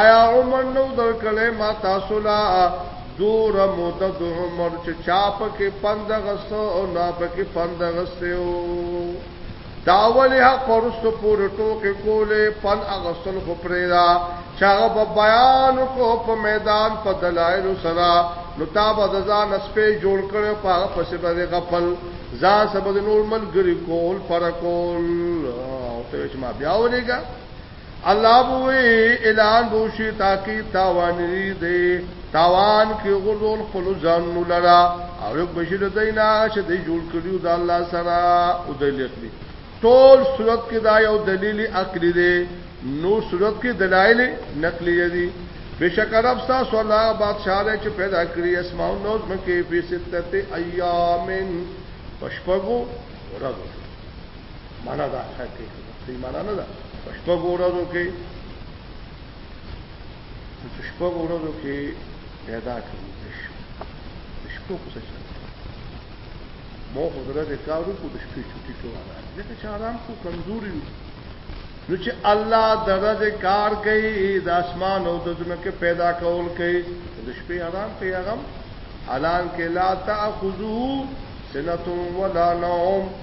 آیا عمر نو درکړې ما تاسو لا دور موده د عمر چې چا پکې پند غستو او نا پکې پند غستو داولی حق پرستو پور ټوکې کولې پن اغسل خو پرېدا چاغه په بیان کو په میدان په دلایل سره نو تا به د ځان سپې جوړ کړو په هغه پسې باندې غفل ځا سبد نورمل ګری کول فرقول او ته چې ما بیا ولېګا الله بوي اعلان بو شي تاکي تاوان لري دي تاوان کې غردول خپل ځان لرا او یو بشیر دینا چې دی جوړ کړیو د الله سره او د لخلی ټول صورت کې دا یو دلیل عقلی دی نو صورت کې دلایل نقلی دي بشک رب سا سولا بادشاہ دې چې پیدا کړی اسماء نو مکه په ستته ایامن پشپغو ورځو معنا دا حقیقت صحیح معنا نه ده شپږ ورځو کې شپږ ورځو کې پیدا کړو شپږ څه چې مو حضرت کارو کو د شپې چټي ټول راځي ځکه چې آرام کو کمزوري نو چې الله درځه کار کوي د اسمان او د ځمکه پیدا کول کوي د شپې آرام کوي هغه حالان کې لا تاخذو سنتون ولا نوم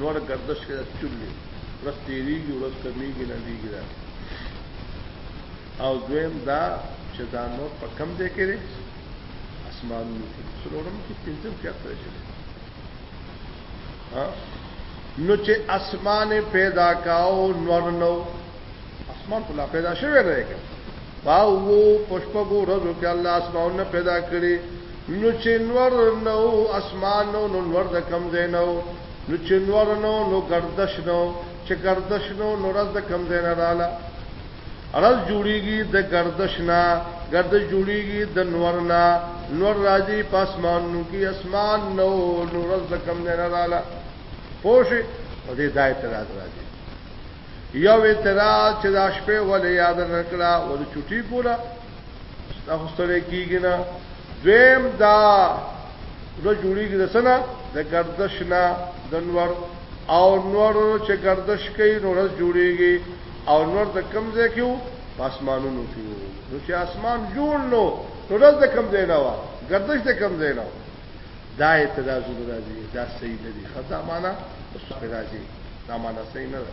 نور گردش کې چول دي ورځ تیریږي ورځ کمیږي نه دیږي دا او دویم دا چې دا نور په کم دی کې اسمان نو کې څلورم کې پنځم کې اته شي ها نو چې اسمان پیدا کاو نور نو اسمان په لا پیدا شوی نه دی باو پښپګو رزو کې الله اسمانونه پیدا کړی نو چې نور نه و اسمان نو نو نور د کوم ځای نه و نو چې نور نو نو گردش نو چې گردش نو نو رز د کوم ځای نه رااله رز جوړیږي د گردش نه گردش جوړیږي د نور نه نور راځي په اسمان نو کې اسمان نو نو رز د کوم ځای نه رااله پوش او دې دای اعتراض راځي یو اعتراض چې د شپې ولې یاد نه کړه ولې چټي کوله دا خوستړی کیږي نه دویم دا زړه جوړیږي د سنا د گردش نه د نور او نور چې گردش کوي نور جوړیږي او نور د کم ځای کېو پاسمانونو کېو نو چې اسمان جوړ نو نور د کم ځای نه و گردش د کم ځای نه و دا اعتراض راځي دا صحیح نه دي خدامانه اوس راځي دا معنا صحیح نه ده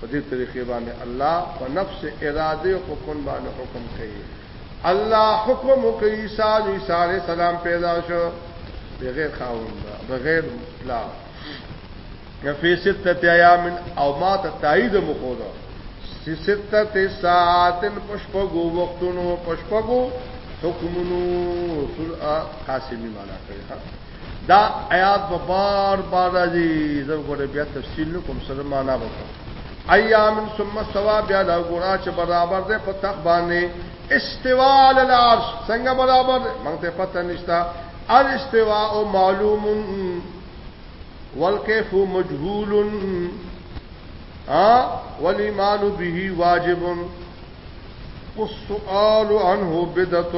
په دې طریقې باندې الله په نفس اراده او په کون باندې حکم کوي الله حکم کوي عیسی عیسی علی السلام پیدا شو بغیر خاوند بغیر پلا فی سته ایام او ما ته تایید مخودا سته ساعتن پشپغو وختونو پشپغو حکمونو سل قاسمی معنا کوي دا آیات په بار بار راځي زه غوړې بیا تفصیل نو کوم سره معنا وکړم ایام ثم سوا بیا دا ګورا چې برابر ده په تخ باندې استوا علی العرش څنګه برابر ده مونږ ته پته نشتا ال استوا او معلوم والکیف مجهول ا والايمان به واجب والسؤال عنه بدعت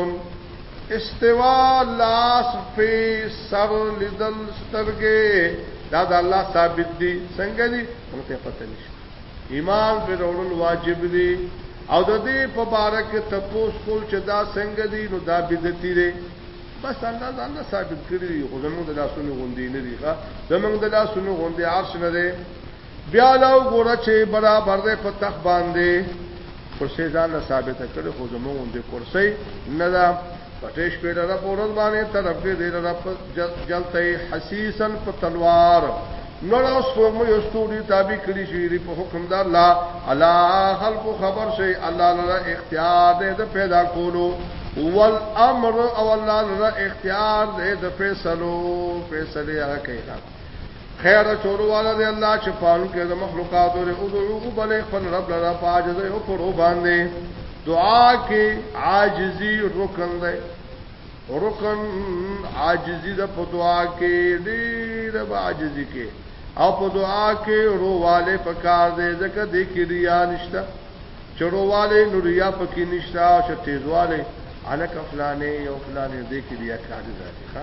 استوا لاس په سر لیدل سترګې دا د الله ثابت دي څنګه دي موږ ته پته نشته ایمان په وروړل واجب دي او د دې په باره کې تپوس کول چې دا څنګه دي نو دا بدعتي دي بس الله ځان له ثابت کړی خو زموږ د لاسونو غوندې نه دي ښا زموږ د لاسونو غوندې عرش نه دي بیا له وګوره چې برابر دی په تخ باندې کرسي ځان له ثابته کړي خو زمونږ د کرسي نه ده پټیش پیډه را پورز باندې طرف دې دې را جلته حسیسن په تلوار نور او سومو یو ستوري تابع کړي شي په حکم د الله الا خلق خبر شي الله لره اختیار دې د پیدا کولو والامر او الله لره اختیار دې د فیصلو فیصله هغه کوي خیر چور والا دی الله چې پالو کې د مخلوقات او ادعو او بل خپل رب لرا پاجز او پر او باندې دعا کې عاجزي رکن دی رکن عاجزي د په دعا کې ډېر عاجزي کې او په دعا کې رواله پکار دی ځکه د کې ریا نشته چرواله نوریا پکې نشته او چې تیزواله الک فلانه یو فلانه دې کې ریا کار دی ښا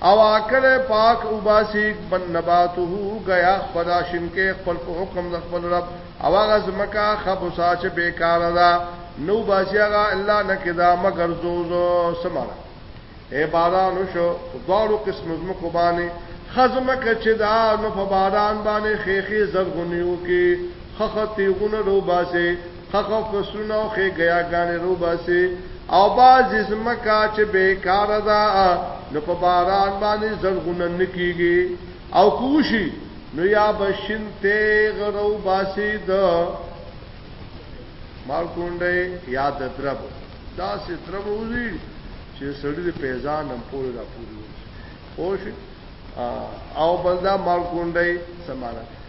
او آکله پاک اوباسی بن نباته ګیا خپلا شینکه خپل په حکم د خپل رب او هغه ځمکه خبوسا چې بیکاره ده نو باسی هغه الا نکدا مگر زوزو سمانا اے باران وشو دوارو قسم زمکو بانی خزمک چې دا نو په باران باندې خېخې زرغونیو کې خختی غونه رو باسه خخو فصلونه او خې غیا غانې رو باسي او باز زمکا چې بیکار ده نو په باران باندې زرغونه نکیږي او کوشي نو یا بشین تیغ رو باسي د مال کونډه یا د درب دا سي درب وزي چې سړی د پیزان هم پوره را پوره وي خوش او بلدا مال کونډه سمانه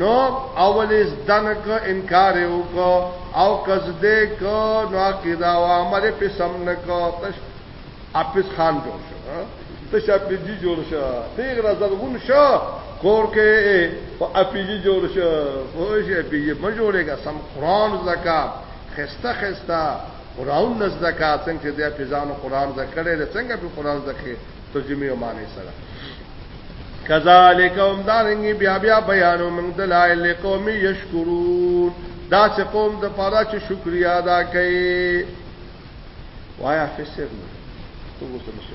نو اول یې زده نه کړ، انکار یې وکړ او که زده یې کړ، نو عقیده او عمل یې پرې سم نه کړ، تش اپیز خان جوړ شو، تش اپیزي جوړ شو، پېغله زرغون شو، کور کې یې خو اپیزي جوړ شو، پوه شوې، اپیزي مه جوړېږه، سم قرآن زده کړه، ښایسته ښایسته قرآنونه زده کړه، څنګه چې دې اپیزانو قرآن زده کړی دی، څنګه پرې قرآن زده کړې؟ ترجمه او معنی سره کذالک هم دارنګي بیا بیا بیانو موږ دلایل قوم یشکرون دا چې قوم د پاره چې شکریا ادا کوي وایا فسر نه تو وسم شي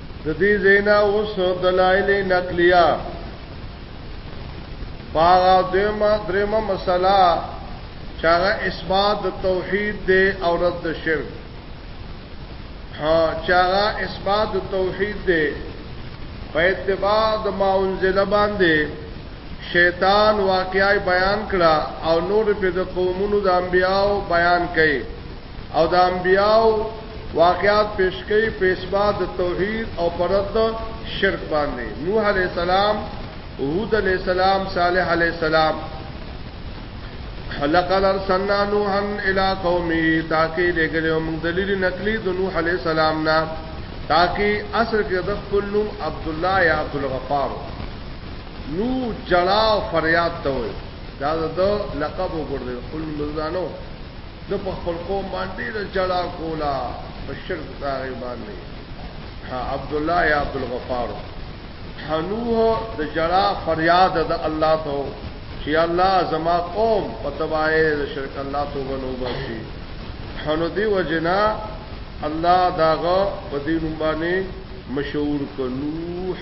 د دې ځای نه اوس دلایل نقلیه په هغه دویمه درېیمه مسله چې هغه اثبات د توحید دی او رد د شرک چې هغه اثبات د توحید دی په اتباع د ما انزل باندې شیطان واقعای بیان کړه او نور په د قومونو د انبیاو بیان کړي او د انبیاو واقعات پیش کوي په اثبات د توحید او پرد شرک باندې نوح علی السلام هود علی السلام صالح علی السلام لقد ارسلنا نوحا الى قومه تاکي لګلو موږ دلیل نقلی د نوح علی السلام نه تاکي اصل کې د خپل نوم عبد الله یا عبد الغفار نو جلا فریاد ته وي دا د لقب وګرځي خپل مزدانو ده په خپل قوم باندې د جړا کولا په شرک داغه باندې عبد الله یا عبد الغفار حنوه د جړا فریاد د الله ته چې الله زما قوم په تبعه د شرک الله توبه نو باسي حنو دی وجنا الله داغه په دین باندې مشهور ک نوح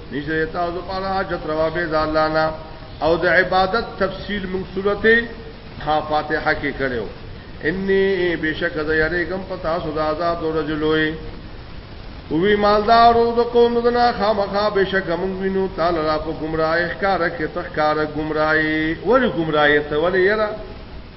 نشته د تاسو لپاره حاجت روا به ځان الله نه او د عبادت تفصیل موږ سورته ها فاتحه کې کړو انی بشک د یری کم پتا سو د عذاب د رجلوي وی مالدارو د قوم دنا خامخا بشک موږ وینو تعالی را په گمراهی ښکارا کې تخکارا گمراهی ولی گمراهی ته ولی یرا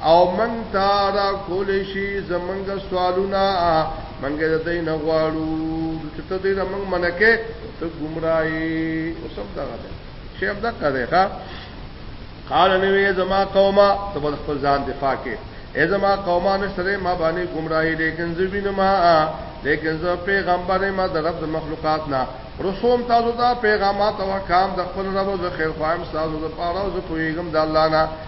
او منګ تا را کول شي زمنګ سوالونه منګ د دې نه غواړو چې ته دې نه منګ منکه ته گمراهي او سب دا غته شیخ دا کړه ښا قال نبی زما قوما ته بل خپل ځان دفاع کې ای زما قوما نشره ما باندې گمراهي لیکن زوینه ما لیکن زه پیغمبر ما د رب مخلوقات نه رسوم تاسو ته پیغامات او کام د خپل رب او خیر خواهم تاسو ته پاره او زه کویګم د الله نه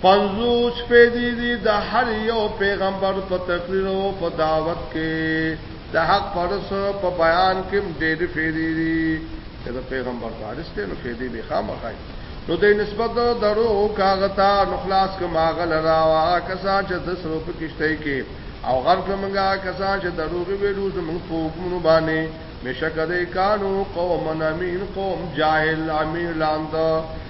پنځوس شپې دي دي د هر یو پیغمبر په تقریر او په دعوت کې د حق پرس په بیان کې ډېر فیری دي د پیغمبر پارس ته نو فیری به خامخای نو د نسبت درو کاغتا نو خلاص کما غل را وا کسان چې د سرو په کشته کې او غرق منګه کسان چې دروغي ویلو زموږ په حکمونو باندې بشک دې کانو قوم نمین قوم جاهل امیر لاند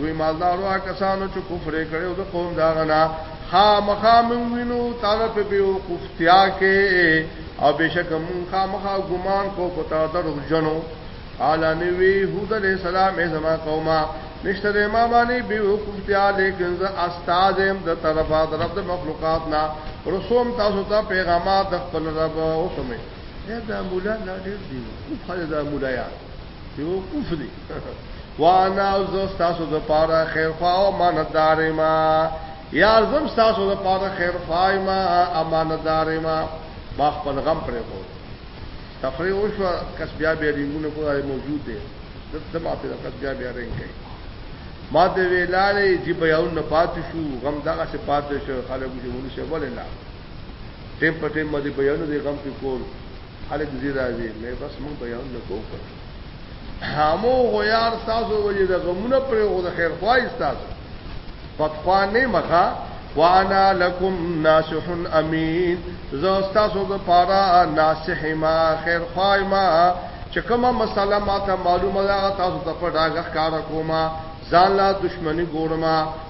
وی مالدارو کسانو چې کفر کړو د قوم داغنا خامخا من وینو تعالی په بیو قفتیا کې او بشک من خامخا ګمان کو کو تا درو جنو قال نوی هود علیہ السلام ای زما قوما نشتر ما باندې به حکم تیا لیکن ز استاد هم د طرفا د رب د مخلوقات نا رسوم تاسو ته پیغامات د خپل رب او سمې دا مولا لا ډیر دی خو دا مولا یا یو کوف دی وانا او زه تاسو د پاره خیر خوا او امانتدار ما یا زم تاسو د پاره خیر خوا ما امانتدار ما ما خپل غم پرې کو تفریح وشو کس بیا بیا رینګونه کوه موجود دی دته ما په کس بیا بیا رینګ کوي ما دې ویلالې چې په یو نه پات شو غم دغه څه پات شو خلک چې مونږ څه ولې لا ټیم په ټیم باندې په یو نه غم کې کول خلک زی راځي مې بس مونږ بیان نه کوو همو غیار تاسو وجه د غمونه پر غو د خیر خوای تاسو پتخوا نه مخه وانا لکم ناصح امین زه تاسو د پاره ناصح ما خیر خوای ما چې کومه مسله ما ته معلومه ده تاسو ته په ډاګه ښکارا کومه ځان لا دشمنی ګورما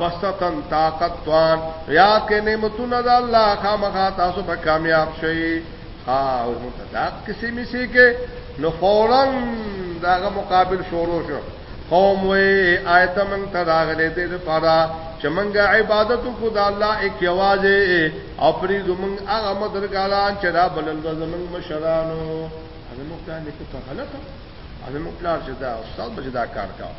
بسطن طاقت توان یاد کې نعمتونه د الله خامخا تاسو به کامیاب شئ ها او متداق کسی می سی کې نو فورا داغه مقابل شروع شو قوم وې آیت من تراغلې دې لپاره چې منګه عبادت کو د الله یک یوازې او پرې زمون هغه مدرګالان چې دا بلند زمون مشرانو هغه مختار لیکو ته غلطه هغه مختار چې دا استاد بجدا کار کاوه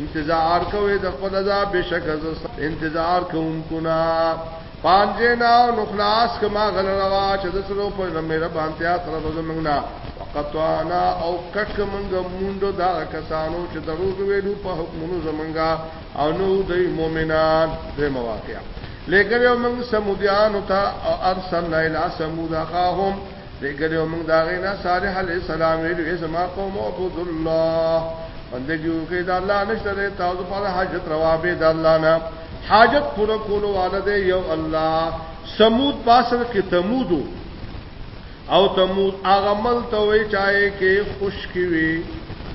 انتظار کوي د خپل عذاب بشک از انتظار کوم کنا پانځه نا نو خلاص کما غل روا چې د سلو په مېره باندې اثر وزمنګ نا وقطعنا او کټ منګ مونډو دا کسانو چې دروغ ویلو په حکمونو زمنګا او نو د مؤمنان د مواقع لګره موږ سمودیان او تا ارسلنا الى سمود اخاهم لګلې موږ دا غینا صالح علی السلام ویلو اسما قوم عبد الله بندګي وکړه دا الله نشته دې تاسو په حاجت روا به دا الله نه حاجت پر کولو والده یو الله سمود پاسل کې تمودو او تمود هغه مل ته وی چاي کې خوش کی وی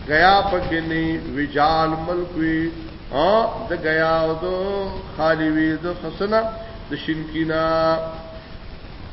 غیا پکې نه وجال ملک وی ا د غیا او د خالی وی د حسنه د شینکینا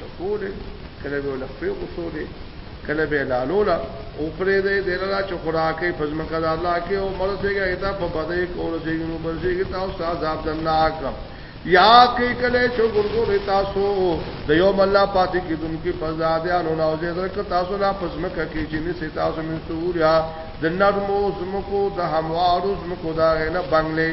ټکولې، کله به یې له خپې غوڅولې، کله به یې لالوله وپرېږدی، دی لره چې خوراک کوي په ځمکه د الله کې او مه رسېږئ هغې ته په بدۍ که ورسېږي نو به رسېږي تاسو ته عذاب درناک. یاد کړئ کله چې وګرځولی تاسو د یوم الله پاتې کېدونکي په ازادیانو نه او زه درکړه تاسو له په ځمکه کې چې نیسئ تاسو من سهولیا د نرمو ځمکو د هموارو ځمکو د هغې نه بنګلې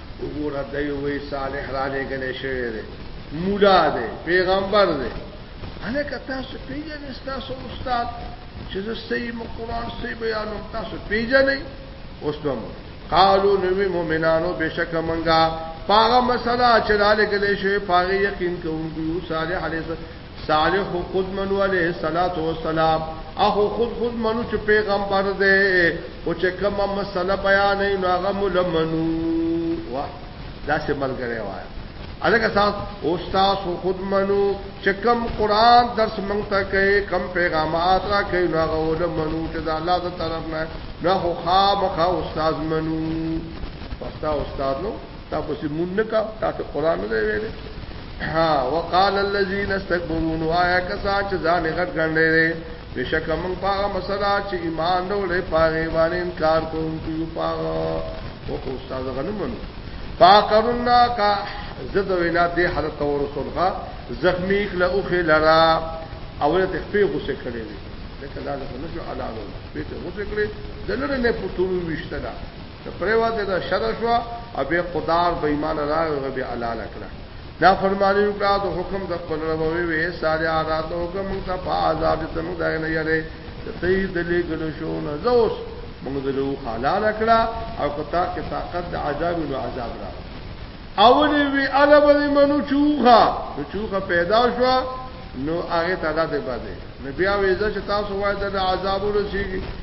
وګوره دی وی صالح را لګلې شوی دی مولا دی پیغمبر دی هلکه تاسو پیژنې تاسو استاد چې زه صحیح قرآن صحیح بیانوم تاسو پیژنې اوس به قالو نوی مومنانو بشک منګه پاغه مسله چې را لګلې شوی پاغه یقین کوونکو صالح علیه صالح خو خود منو علیه الصلاة والسلام اخو خود خود منو چې پیغمبر دی خو چې کومه مسله بیانې نو هغه مول منو واه داسې ملګری وای الګه سات استاد خو خود منو چې کوم قران درس مونږ ته کوي کوم پیغامات را کوي نو هغه ول منو چې د الله تعالی طرف نه نو خو خامخا استاد منو پستا استاد نو تا پسې مون نه کا تا ته قران نه دی ویلې ها وقال الذين استكبرون وایا کسان چې ځان غټ ګڼلې دي بشک موږ پاغه مسله چې ایمان ډولې پاغه باندې انکار کوونکو یو پاغه او کو استاد غنمن پاکرنا کا زد وینا دې حالت او رسولها زخمی کله او خلرا اوله تخفی غوسه کړې دي لکه دا نه شو حلالو په ته غوسه کړې دلته نه پټول وشتلا ته پریواته دا شر شو او به قدار به ایمان راغی به حلال کړه دا فرمانی وکړه د حکم د خپل رب وی وی ساریا رات حکم موږ ته په عذاب ته موږ دا نه یاره ته دې لګل شو نه زوس موږ دلو حلال کړه او کتا کې طاقت د عذاب نو عذاب را اولی وی الا بری منو چوخه نو چوخه پیدا شو نو هغه تعالی ته باندې نبي او عزت تاسو وایي د عذاب ورسیږي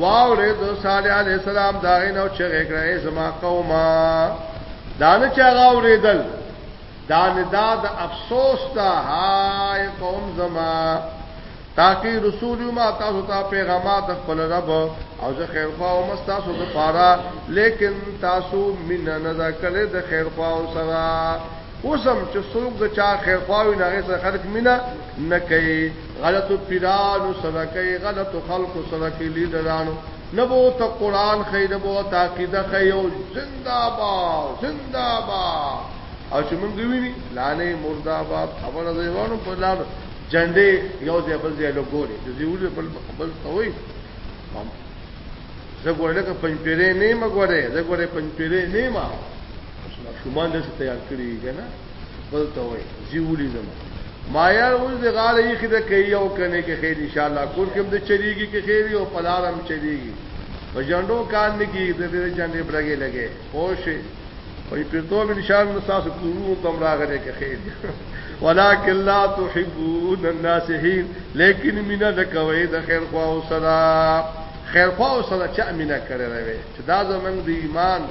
واورې د صالح علی السلام دا غینو چې غکړې زما قومه دانه چا غوریدل دانه دا د افسوس ته هاي قوم زما تاکي رسول ما تاسو ته پیغامات خپل رب او زه خیر خوا او مستاسو د پاره لیکن تاسو مين نه دا کړې د خیر خوا او سره اوسم چې څوک د چا خیر خوا وي نه غي سره خلق مینا نه کوي غلطو پیرانو سره کوي غلطو خلکو سره کوي لیډرانو نه به ته قران خې نه به ته عقیده خې یو زنده با زنده با او چې مونږ ویني لانه مرده آباد خبره دی وانه په لار جنډې یو ځای بل ځای لګوري د زیول بل بل توي زه ګورل که پنځپیرې نه ما ګورې زه ګورې پنځپیرې نه ما شومان دې تیار کړی کنه بل ته وای زی ولي زم ما یار اوس د غاړې یې خده کوي او کنه کې خیر ان شاء الله کور کې د چریږي کې خیر او پلارم چریږي په جنډو کار نه کیږي د دې جنډې برګې لګې پوښې وای په تو ان شاء الله تاسو کورو تم راغلي کې خیر ولکن لا تحبون الناسحين لیکن مینا د کوي د خیر خوا او صدا خیر خوا او صدا چا مینا کړی راوي چې دا زمنګ د ایمان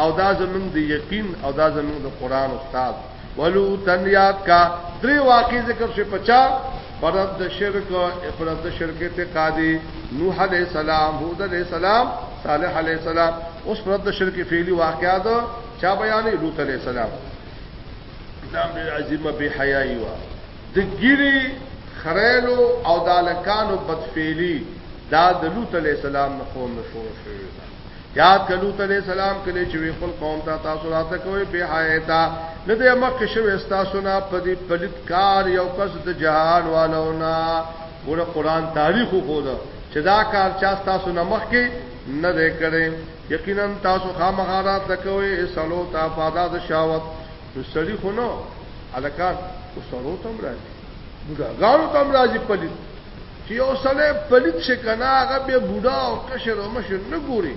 او دا زمونږ د یقین او دا زمونږ د قران استاد ولو تنیات کا درې واقع ذکر شي پچا پرد د شرک پرد د شرک اعتقادي نوح عليه السلام هود عليه السلام صالح عليه السلام اوس پرد د شرک فعلی واقعات چا بیانې لوط عليه السلام دا به عظیمه به حیاي وا د ګيري خريلو او دالکانو بدفعلی دا د لوط عليه السلام نه خو نشو شوی یاد کلو ته علیہ السلام کله چې وی خپل قوم ته تاسو راته کوي به حیاتا نه د مخ کې شوی تاسو نه پدی پلیت کار یو کس د جهان والو نه ګوره قران تاریخ خو ده چې دا کار چا تاسو نه مخ کې نه دی کړی یقینا تاسو خامخا راته کوي سلو تا فاده د شاوت نو سړی خو نو الکان او سلو تم راځي بوډا غاړو تم راځي پلیت چې یو سړی پلیت شي که نه، هغه بیا بوډا او کشر او مشر نه ګوري.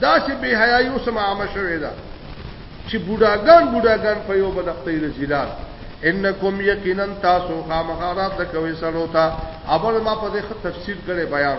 داسې بې حیایي اوس هم عامه شوې ده چې بوډاګان بوډاګان په یو بل اخته رزیلان. انکم یقینا تاسو خامخا راتله کوئ سړو ته. اول ما په دې ښه تفسیر کړی بیان.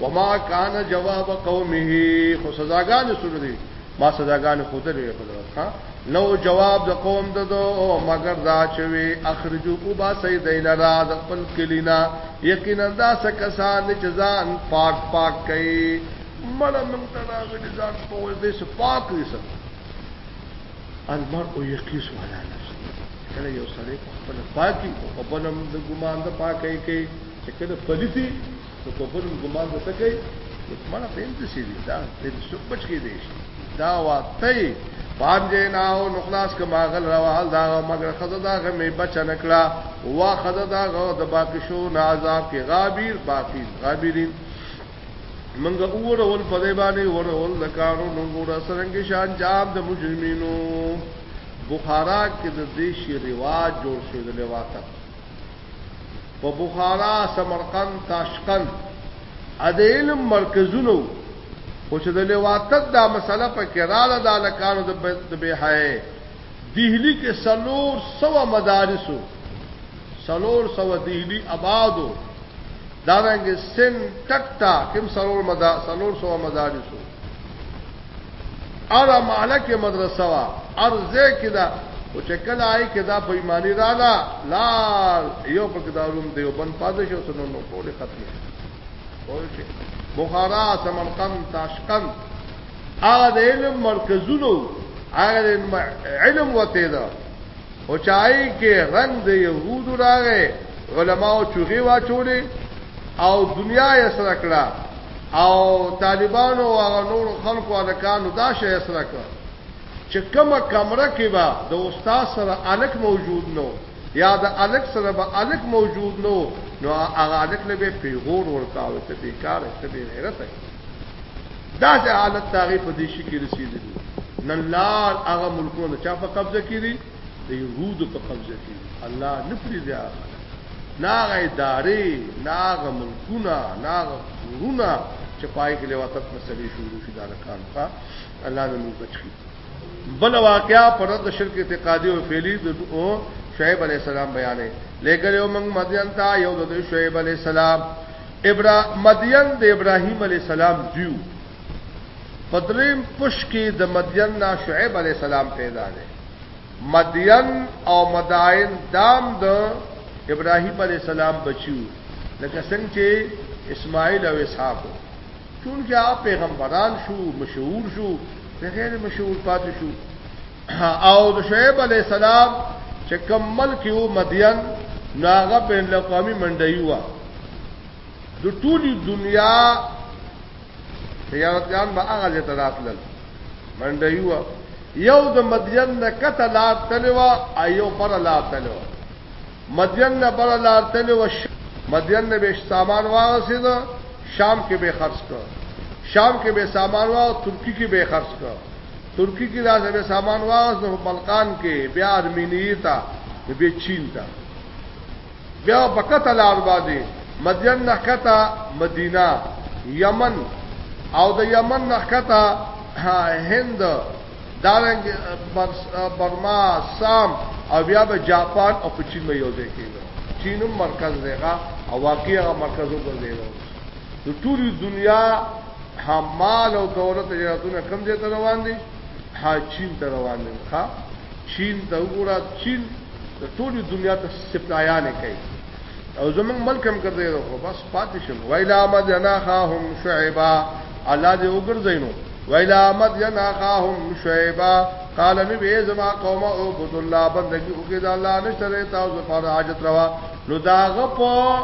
وما کان جواب قومه خو سزاګان سره دي ما سزاګان خود لري په دغه ښا نو جواب د قوم ددو مگر دا چوي اخرجو او با سید لرا د خپل کلینا یقینا دا سکسان چې ځان پاک پاک کوي مړه مونږ ته راغلي ځان په ول دې سپاک دي سم المرء یقیس ولا نفس کله یو سړی په خپل پاکي او په بلم د ګمان د پاکي کې چې کله پلیتی نو په بل ګمان به څه کوي مړه په انت شي دي دا په څه بچ کې دي شي دا واته باندې نه او نخلاص کما غل روال دا مگر خزه دا غ می بچ نکړه وا خزه دا غ د باقی شو نازاب کې غابیر باقی غابرین منګه اور اول په دی باندې اور اول د کارو نو ګور سرنګ شان جام د مجرمینو بخارا کې د دیشي رواج جوړ شوی د لواطت په بخارا، سمرقند، تاشقند ا د علم مرکزونو خو چې د لواطت دا مسله په کې رااله د الکانو د بهایې دهلی کې سلور سو مدارسو سلور سو دهلی آبادو دارنګ سن ټکټا کوم سلور مدا سلور سو مدارسو هره محله کې مدرسه وه، هر ځای کې ده، خو چې کله هغې کې دا بې ایماني راغله، لاړ یو پکې دا روم دیوبند پاتې شو، څه نور نو ټولې ختمې شوې. بخارا، سمرقند، تاشقند هغه د علم مرکزونه وو، هغه علم وتېده. او چای کې رنګ د يهودو راغې علماو چوغي واچولې او دنیا یې سره کړه او طالبانو او هغه نور خلکو الکانو دا شی سره کړ چې کومه کمره کې به د استاد سره الک موجود نو یا د الک سره به الک موجود نو نو هغه الک له به پیغور ورکاوه ته بیکاره ته به غیرت دا سه حالت تاغي په دې شي کې رسیدلی نن لار هغه ملکونه چا په قبضه کې دي د يهودو په قبضه کې دي الله نه پری دی ناغه ادارې ناغه ملکونه ناغه کورونه چې پای کې لواتت مسلې شروع شي دا کار کا الله دې موږ بچي بل واقعا پر د شرک اعتقادي او فعلی د شعیب علی السلام بیانې لګره موږ مدین تا یو د شعیب علی السلام ابرا مدین د ابراهیم علیه السلام زوی و. په دریم پوښت کې د مدین نه شعیب علیه السلام پیدا دی. مدین او مداین دام د دا ابراهیم علیه السلام بچی و لکه څنګه چې اسماعیل او اسحاق و. چونکه هغه پیغمبران شو مشهور شو بغیر مشهور پاتې شو او د شعیب علی السلام چې کوم ملک یو مدین ناغه بین الاقوامی منډی و د ټولي دنیا تیارتیان به هغه ځای ته راتلل منډی و یو د مدین نه کته لار تلوا ایو بر لار تلوا مدین نه بر لار تلوا مدین نه به سامان واغسید شام کې به خرڅ کړ شام کې به سامان واغ ترکی کې به خرڅ کړ ترکی کی دا سبه سامان واغست په بلقان کې بیا ارمینیه تا بیا چین تا بیا په کته لار باندې مدین نخکتا مدینه یمن او د یمن نخکتا هند دارنګ برما سام او بیا به جاپان او په چین مې یو ځای کېږي چین مرکز دیغه او واقعي هغه مرکز وګرځیدو د ټول دنیا حمال او دولت تجارتونه کم ځای ته روان دي ها چین ته روان دي ها چین ته وګوره چین د ټول دنیا ته سپلایان کوي او زمون ملک هم ګرځي نو خو بس پاتې شم ویلا احمد جنا خاهم شعیبا الله دې وګرځي نو ویلا احمد جنا خاهم شعیبا قال نبی زما قوم او عبد الله بندگی او کې دا الله نشته تاسو په حاجت روا نو داغه په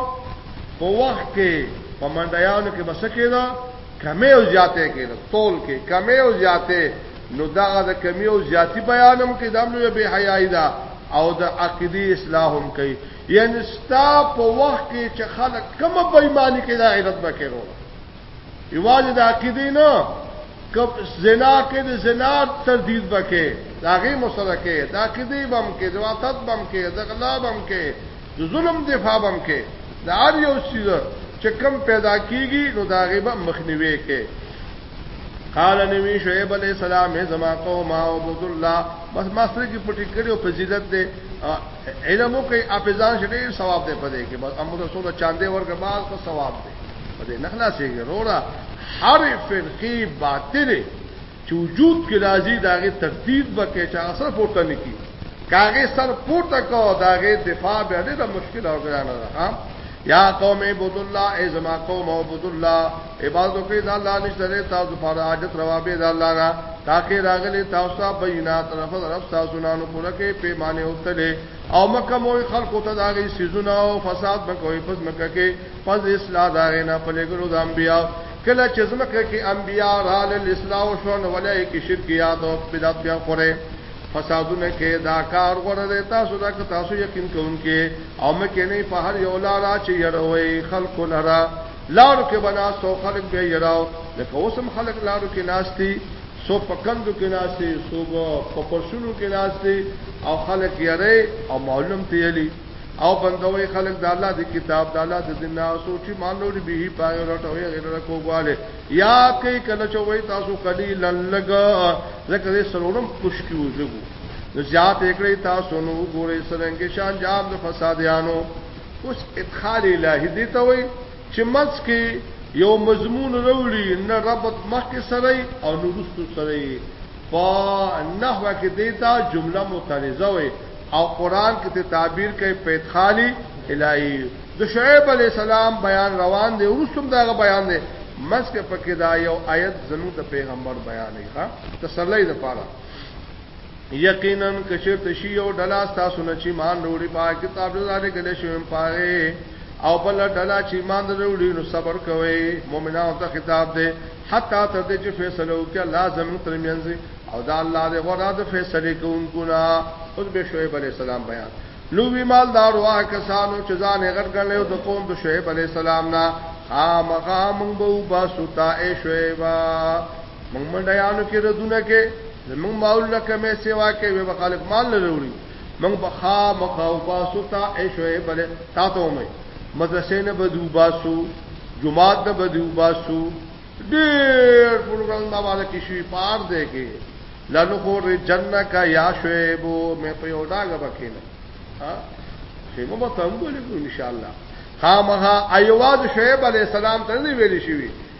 په وخت کې په منډیانو کې بس کېده کمی او زیاتې کېده تول کې کمی او زیاتې نو دغه د کمی او زیاتی بیانم کې دم لوی به حیاي ده او د عقیدی اصلاح هم کوي یعنی ستا په وخت کې چې خلک کومه بېمانه کې دا علت بکرو یوازې د عقیدې نه کب زنا کې د زنا تردید بکې داغه مسله کې د عقیدې بم کې د واسط بم کې د غلا بم کې د ظلم دفاع بم کې د هر یو چیز چې کم پیدا کیږي نو داغه به مخنیوي کې قال نبی شعیب علیہ السلام ہے زما قوم او عبد الله بس ماستر کی پټی کړي او فضیلت دے علمو کې اپیزان شډیر ثواب دے پدې کې بس امر رسول چاندې ورګه باز کو ثواب دے په دې نخلاصيږي وروړه هر فرقي باطله چې وجود کې راځي داغه تردید وکړي چې هغه سره پورته نکی کاغه سر پورته کو داغه دفاع به ډېره مشکل او ګران ده یا قوم عبد الله ای زما قوم عبد الله عبادت کوي دا الله نشته تاسو پر حاجت روا به دا الله نه تاکي راغلي تاسو ته بینات طرف رب تاسو نه نو پوره کې پیمانه وتلې او مکه مو خلق ته داغي سيزونه او فساد مکوې پس مکه کې پس د اصلاح د هغې نه په لېږلو د انبیاء کله چې ځمکه کې انبیاء رالل اصلاح وشوه نو ولې کې شرکیات او بدعت بیا خورې فسادونه کې دا کار غوړه دی تاسو دا که تاسو یقین کوونکې او مکه نه په هر یو لار چې یروي خلق لرا لارو کې بنا سو خلق به یراو لکه اوسم خلق لارو کې ناشتي سو پکندو کې ناشتي سو په پرشونو کې ناشتي او خلق یری او معلوم تیلی او بندوي خلق د الله د کتاب د الله د دین او سوچي مان لوري به پای رټوي غیر رکو غواله یا کوي کله چې وای تاسو قلیل لګ زکه دې سرورم پوش کیو زګو نو زیات کړی تاسو نو ګوري سرنګ شان جام د فسادیانو اوس ادخال الهی دي ته وای چې مڅ کې یو مضمون وروړي نه ربط مخ کې سره او نورستو سره په نحوه کې دیتا جمله متنزه وي او قران کې ته تعبیر کوي په ادخال الهي د شعیب علی السلام بیان روان دی ورسوم دا بیان دی مسکه پکې دا یو آیت زموږ د پیغمبر بیان دی ها تسلی ده پاره یقینا کشر تشی او ډلا تاسو نه چی مان وروړي په کتاب زاده کله شوم پاره او بل ډلا چی مان وروړي نو صبر کوي مؤمنانو ته خطاب دی حتی تر دې چې فیصله وکړي الله زموږ ترمنځ او دا الله دې غوړه د فیصله کوونکو نه اوس به شعیب علی السلام بیان لوی مالدار وا کسانو چې ځان غټ ګڼلو د قوم د شعیب علی السلام نه خامخا مونږ به وباسو تا ای شعیبا مونږ منډیانو کې ردونه کې زمونږ ماول لکه مې سیوا کې به خلک مال نه وروړي موږ به خامخا وباسو تا ای شعیب علیه تا ته ومه مدرسې نه به وباسو جمعات نه به وباسو ډېر پروګرام دا باندې کې شي پار دی کې لانو خور جننه کا یا شعیب مې په یو ډاګه بکینه ها چې موږ به تم ګولې ان شاء الله خامخا ایواز شعیب علیه السلام ته نه ویل شي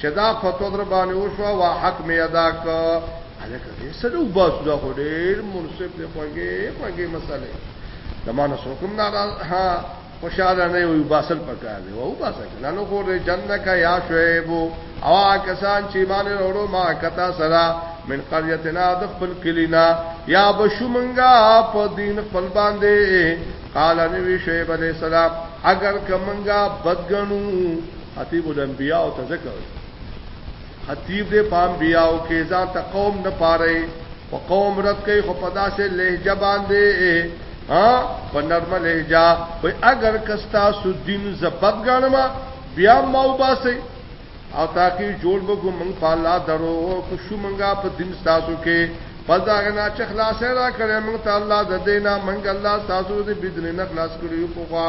چې دا فتوا در باندې وشو وا حق می ادا ک الکه دې سلو باس دا هډیر منصف دی خوږه خوږه مسله زمانه حکم ناراض ها خوشاله نه وي باسل پکار دی او باسل نه نو خور جننه کا یا شعیب او کسان چې مان وروړو ما کتا سرا من قريتنا د خپل کلینا یا بشومنګا په دین خپل باندې قال نبی شعیب علیہ السلام اگر کمنګا بدګنو خطیب الانبیاء ته ذکر خطیب دې پام بیاو کې ځان ته قوم نه پاره او قوم رد کوي خو په داسې لهجه باندې ها په نرمه لهجه وي اگر کستا سو دین زبد غانما بیا ما وباسي او تاکي جوړ بګو من په الله درو کو شو منګه په دین تاسو کې پدا غنا چې خلاصې را کړې من ته الله د دینه منګ الله تاسو دې بدنه خلاص کړی په خوا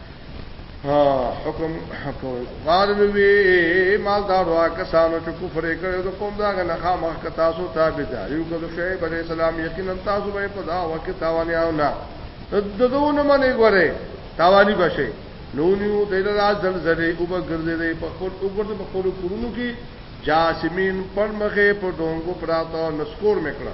حکم کول قالو وی مالدار وا کسانو چې کفر کړو د قوم دا نه خامخ ک تاسو تابعداري او د شعیب علی السلام یقینا تاسو به په دا وخت تاوانی او نه دغونه منې غره تاوانی بشي نو نیو د لا زلزلې او بغرزې په خپل وګړو په خپل کورونو کې جاسمین پر مخه په ډونګو پراته نسکور میکړه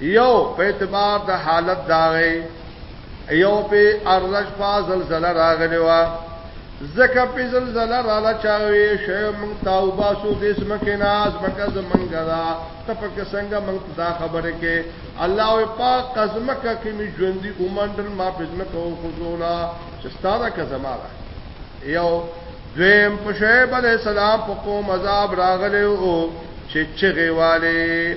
یو په اعتبار د حالت داغه یو په ارزش په زلزلہ راغلی و زکه په زلزلہ را لا چاوي شی مون توبه سو د اسم کې ناز مکه زمنګ دا ته په څنګه مون دا خبره کې الله او پاک قزمه کې می ژوندۍ اومندل ما په ځمه کو خزولا چې ستاره که زماره یو دویم په شعیب علی السلام په قوم عذاب راغلی او چې چغه والے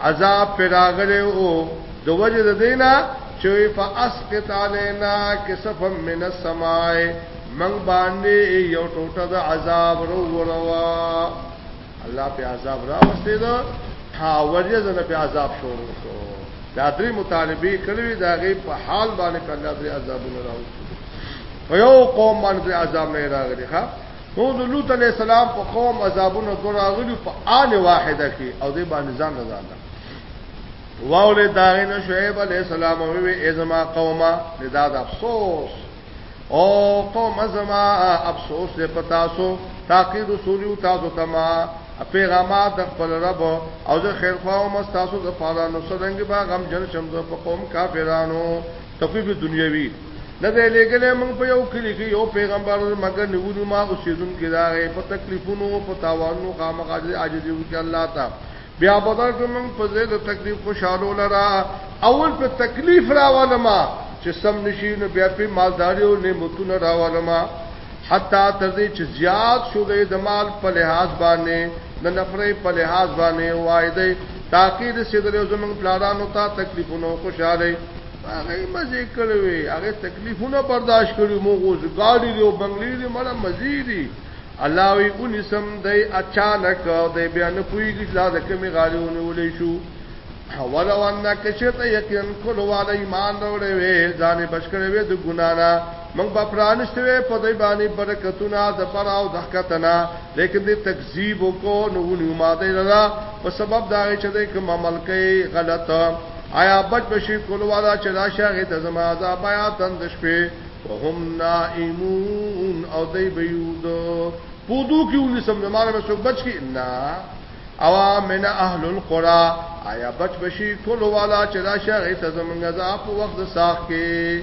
عذاب پرې راغلی و د وجې د دې نه چې وی فاسقط علینا کسفا من السماء من باندې یو ټوټه د عذاب رو وروا الله په عذاب راوستي دا ها وجه زنه په عذاب شروع شو دا درې مطالبه کړوي دا غي په حال باندې په الله درې عذابونه راوستي په یو قوم باندې عذاب نه راغلي ها هو د لوط علی السلام په قوم عذابونه کو راغلی په آل واحده کې او د باندې ځان لزان ده واولې داغه نو شعیب علی السلام وی ازما قومه لدا د افسوس او قوم ازما افسوس له پتا سو تاکي رسول تاسو تما پیغامات د خپل رب او د خیر خواو مستاسو د پالا نو سرنګ با غم جن شم د قوم کافرانو تخفیف دنیوي نه دی لګلې موږ په یو کلی کې یو پیغمبر مګر نیونی ما اوسیدونکو دا غي په تکلیفونو په تاوانو خامخا عاجزي وکړه الله تا بیا بدل کې موږ په زید تکلیف خوشاله لرا اول په تکلیف راوالما چې سم نشي نو بیا په مالداري او نعمتونو راوالما حتی تر دې چې زیات شو د ادمال په لحاظ باندې د نفرې په لحاظ باندې وای دی تاکي د سیدل زمنګ پلارانو ته تکلیفونه او خوشاله هغه مزه کړی وي هغه تکلیفونه برداشت کړی مو غوز گاډي دی او بنگلې دی مړه مزي دی الله وی اونې سم دی اچانک دی بیان پویږي لا د کمی غالیونه ولې شو ولو ان کشت یقین کول والا ایمان وروړي ځان بچ کړی وي د ګنا نه موږ به پرانیستې وې په دوی باندې برکتونه د بره او د ښکته نه لیکن دې تکذیب وکړو نو ونیو ماده لرا په سبب دا هغې چې دوی کوم عمل کوي غلط آیا بچ به شي کول والا چې راشي هغې ته زما عذاب یا تند شپې وهم نائمون او دوی به یودو پودو کې ونیسم نو مانه به څوک بچ کی نه او من اهل القرى آیا بچ به شي کول والا چې راشي هغې ته زمونږ عذاب په وخت د ساخ کې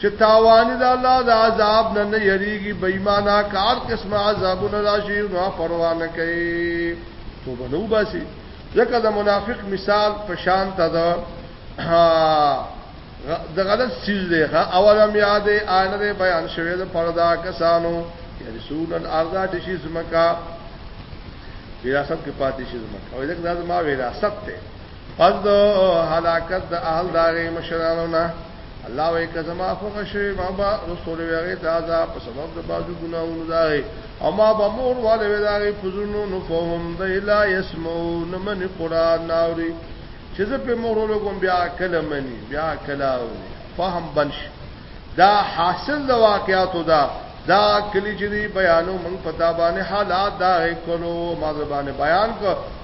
چې تاوانی د الله د عذاب نه نه یریږي بې ایمانه کار قسمه عذابونه راشي نو پروا نه کوي توبه نو باسي ځکه د منافق مثال په شان ته ده د غلط سیز دی اولم یاد آینه دی بیان شوی د پردا کسانو یرسون الارض د شي زمکا وراثت کې پاتې شي زمکا او دغه د ما وراثت ته پس د هلاکت د اهل داغه مشرانو نه الله وای که زما خو شوی ما با رسول ویغه تازه په سبب د بازو ګناونو داغه او ما به مور والے ویغه فزونو نو فهم د الا يسمعون من قران ناوري چې زه په مور لګوم بیا کلمني بیا کلاوي فهم بنش دا حاصل د واقعاتو دا دا کلی چې بیانو من پتا باندې حالات دا کولو ما باندې بیان کو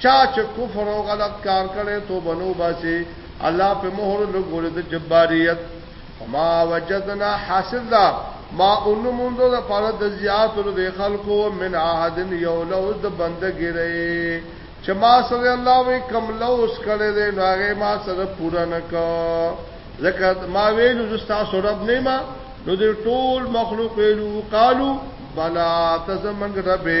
چا چه کفر او غلط کار کړی توبه نه وباسي الله په مهر لګولې د جباریت فما وجدنا حاصل دا ما اونو موندو د پاره د زیات د خلکو من عهدن یو لوز د بندګی رہی چې ما سره الله وی کم لوس کړي دې نو هغه ما سره پورا نکا ځکه ما ویلو زستا سرب نه ما نو دې ټول مخلوق ویلو قالو بلا تزمن ربه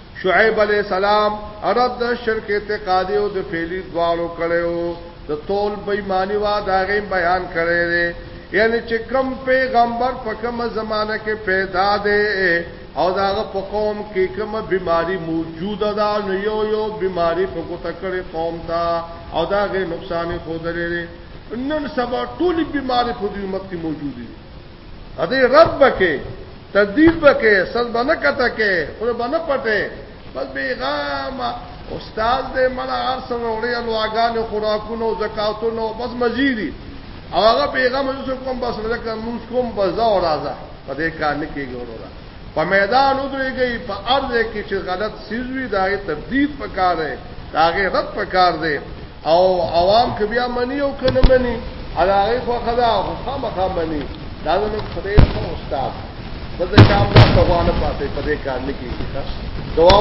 شعیب علیه السلام رد د شرک اعتقادي او د فعلی دواړو کړو د تول بېماني وا دا غي بیان کړي دي یعنی چې کم پیغمبر په کومه زمانہ کې پیدا دی او داغه په قوم کې کومه بیماری موجوده ده نو یو یو بیماری په کوته کړي قوم ته او داغه نقصان خو درې نن سبا ټولي بیماری په دې امت کې موجوده دي اده رب کې تدبیر به کې سر به نه کته کې خو به نه پټه بس بیغام استاد دې مړه ارس وروړي الواغان خوراکونو زکاتونو بس مزيدي او هغه پیغام یوسف کوم بس لکه موږ کوم بزا او راځه په دې کار نه کېږي وروړه په میدان ودرېږي په ارض کې چې غلط څیز وي دا تردید پکار دی دا غي رد پکار دی او عوام کې بیا منی او کنه منی علاوه خو خدا خو خامخا منی دا نو خدای خو استاد بده کام دا څوانه پاتې پدې کار نه کیږي دعا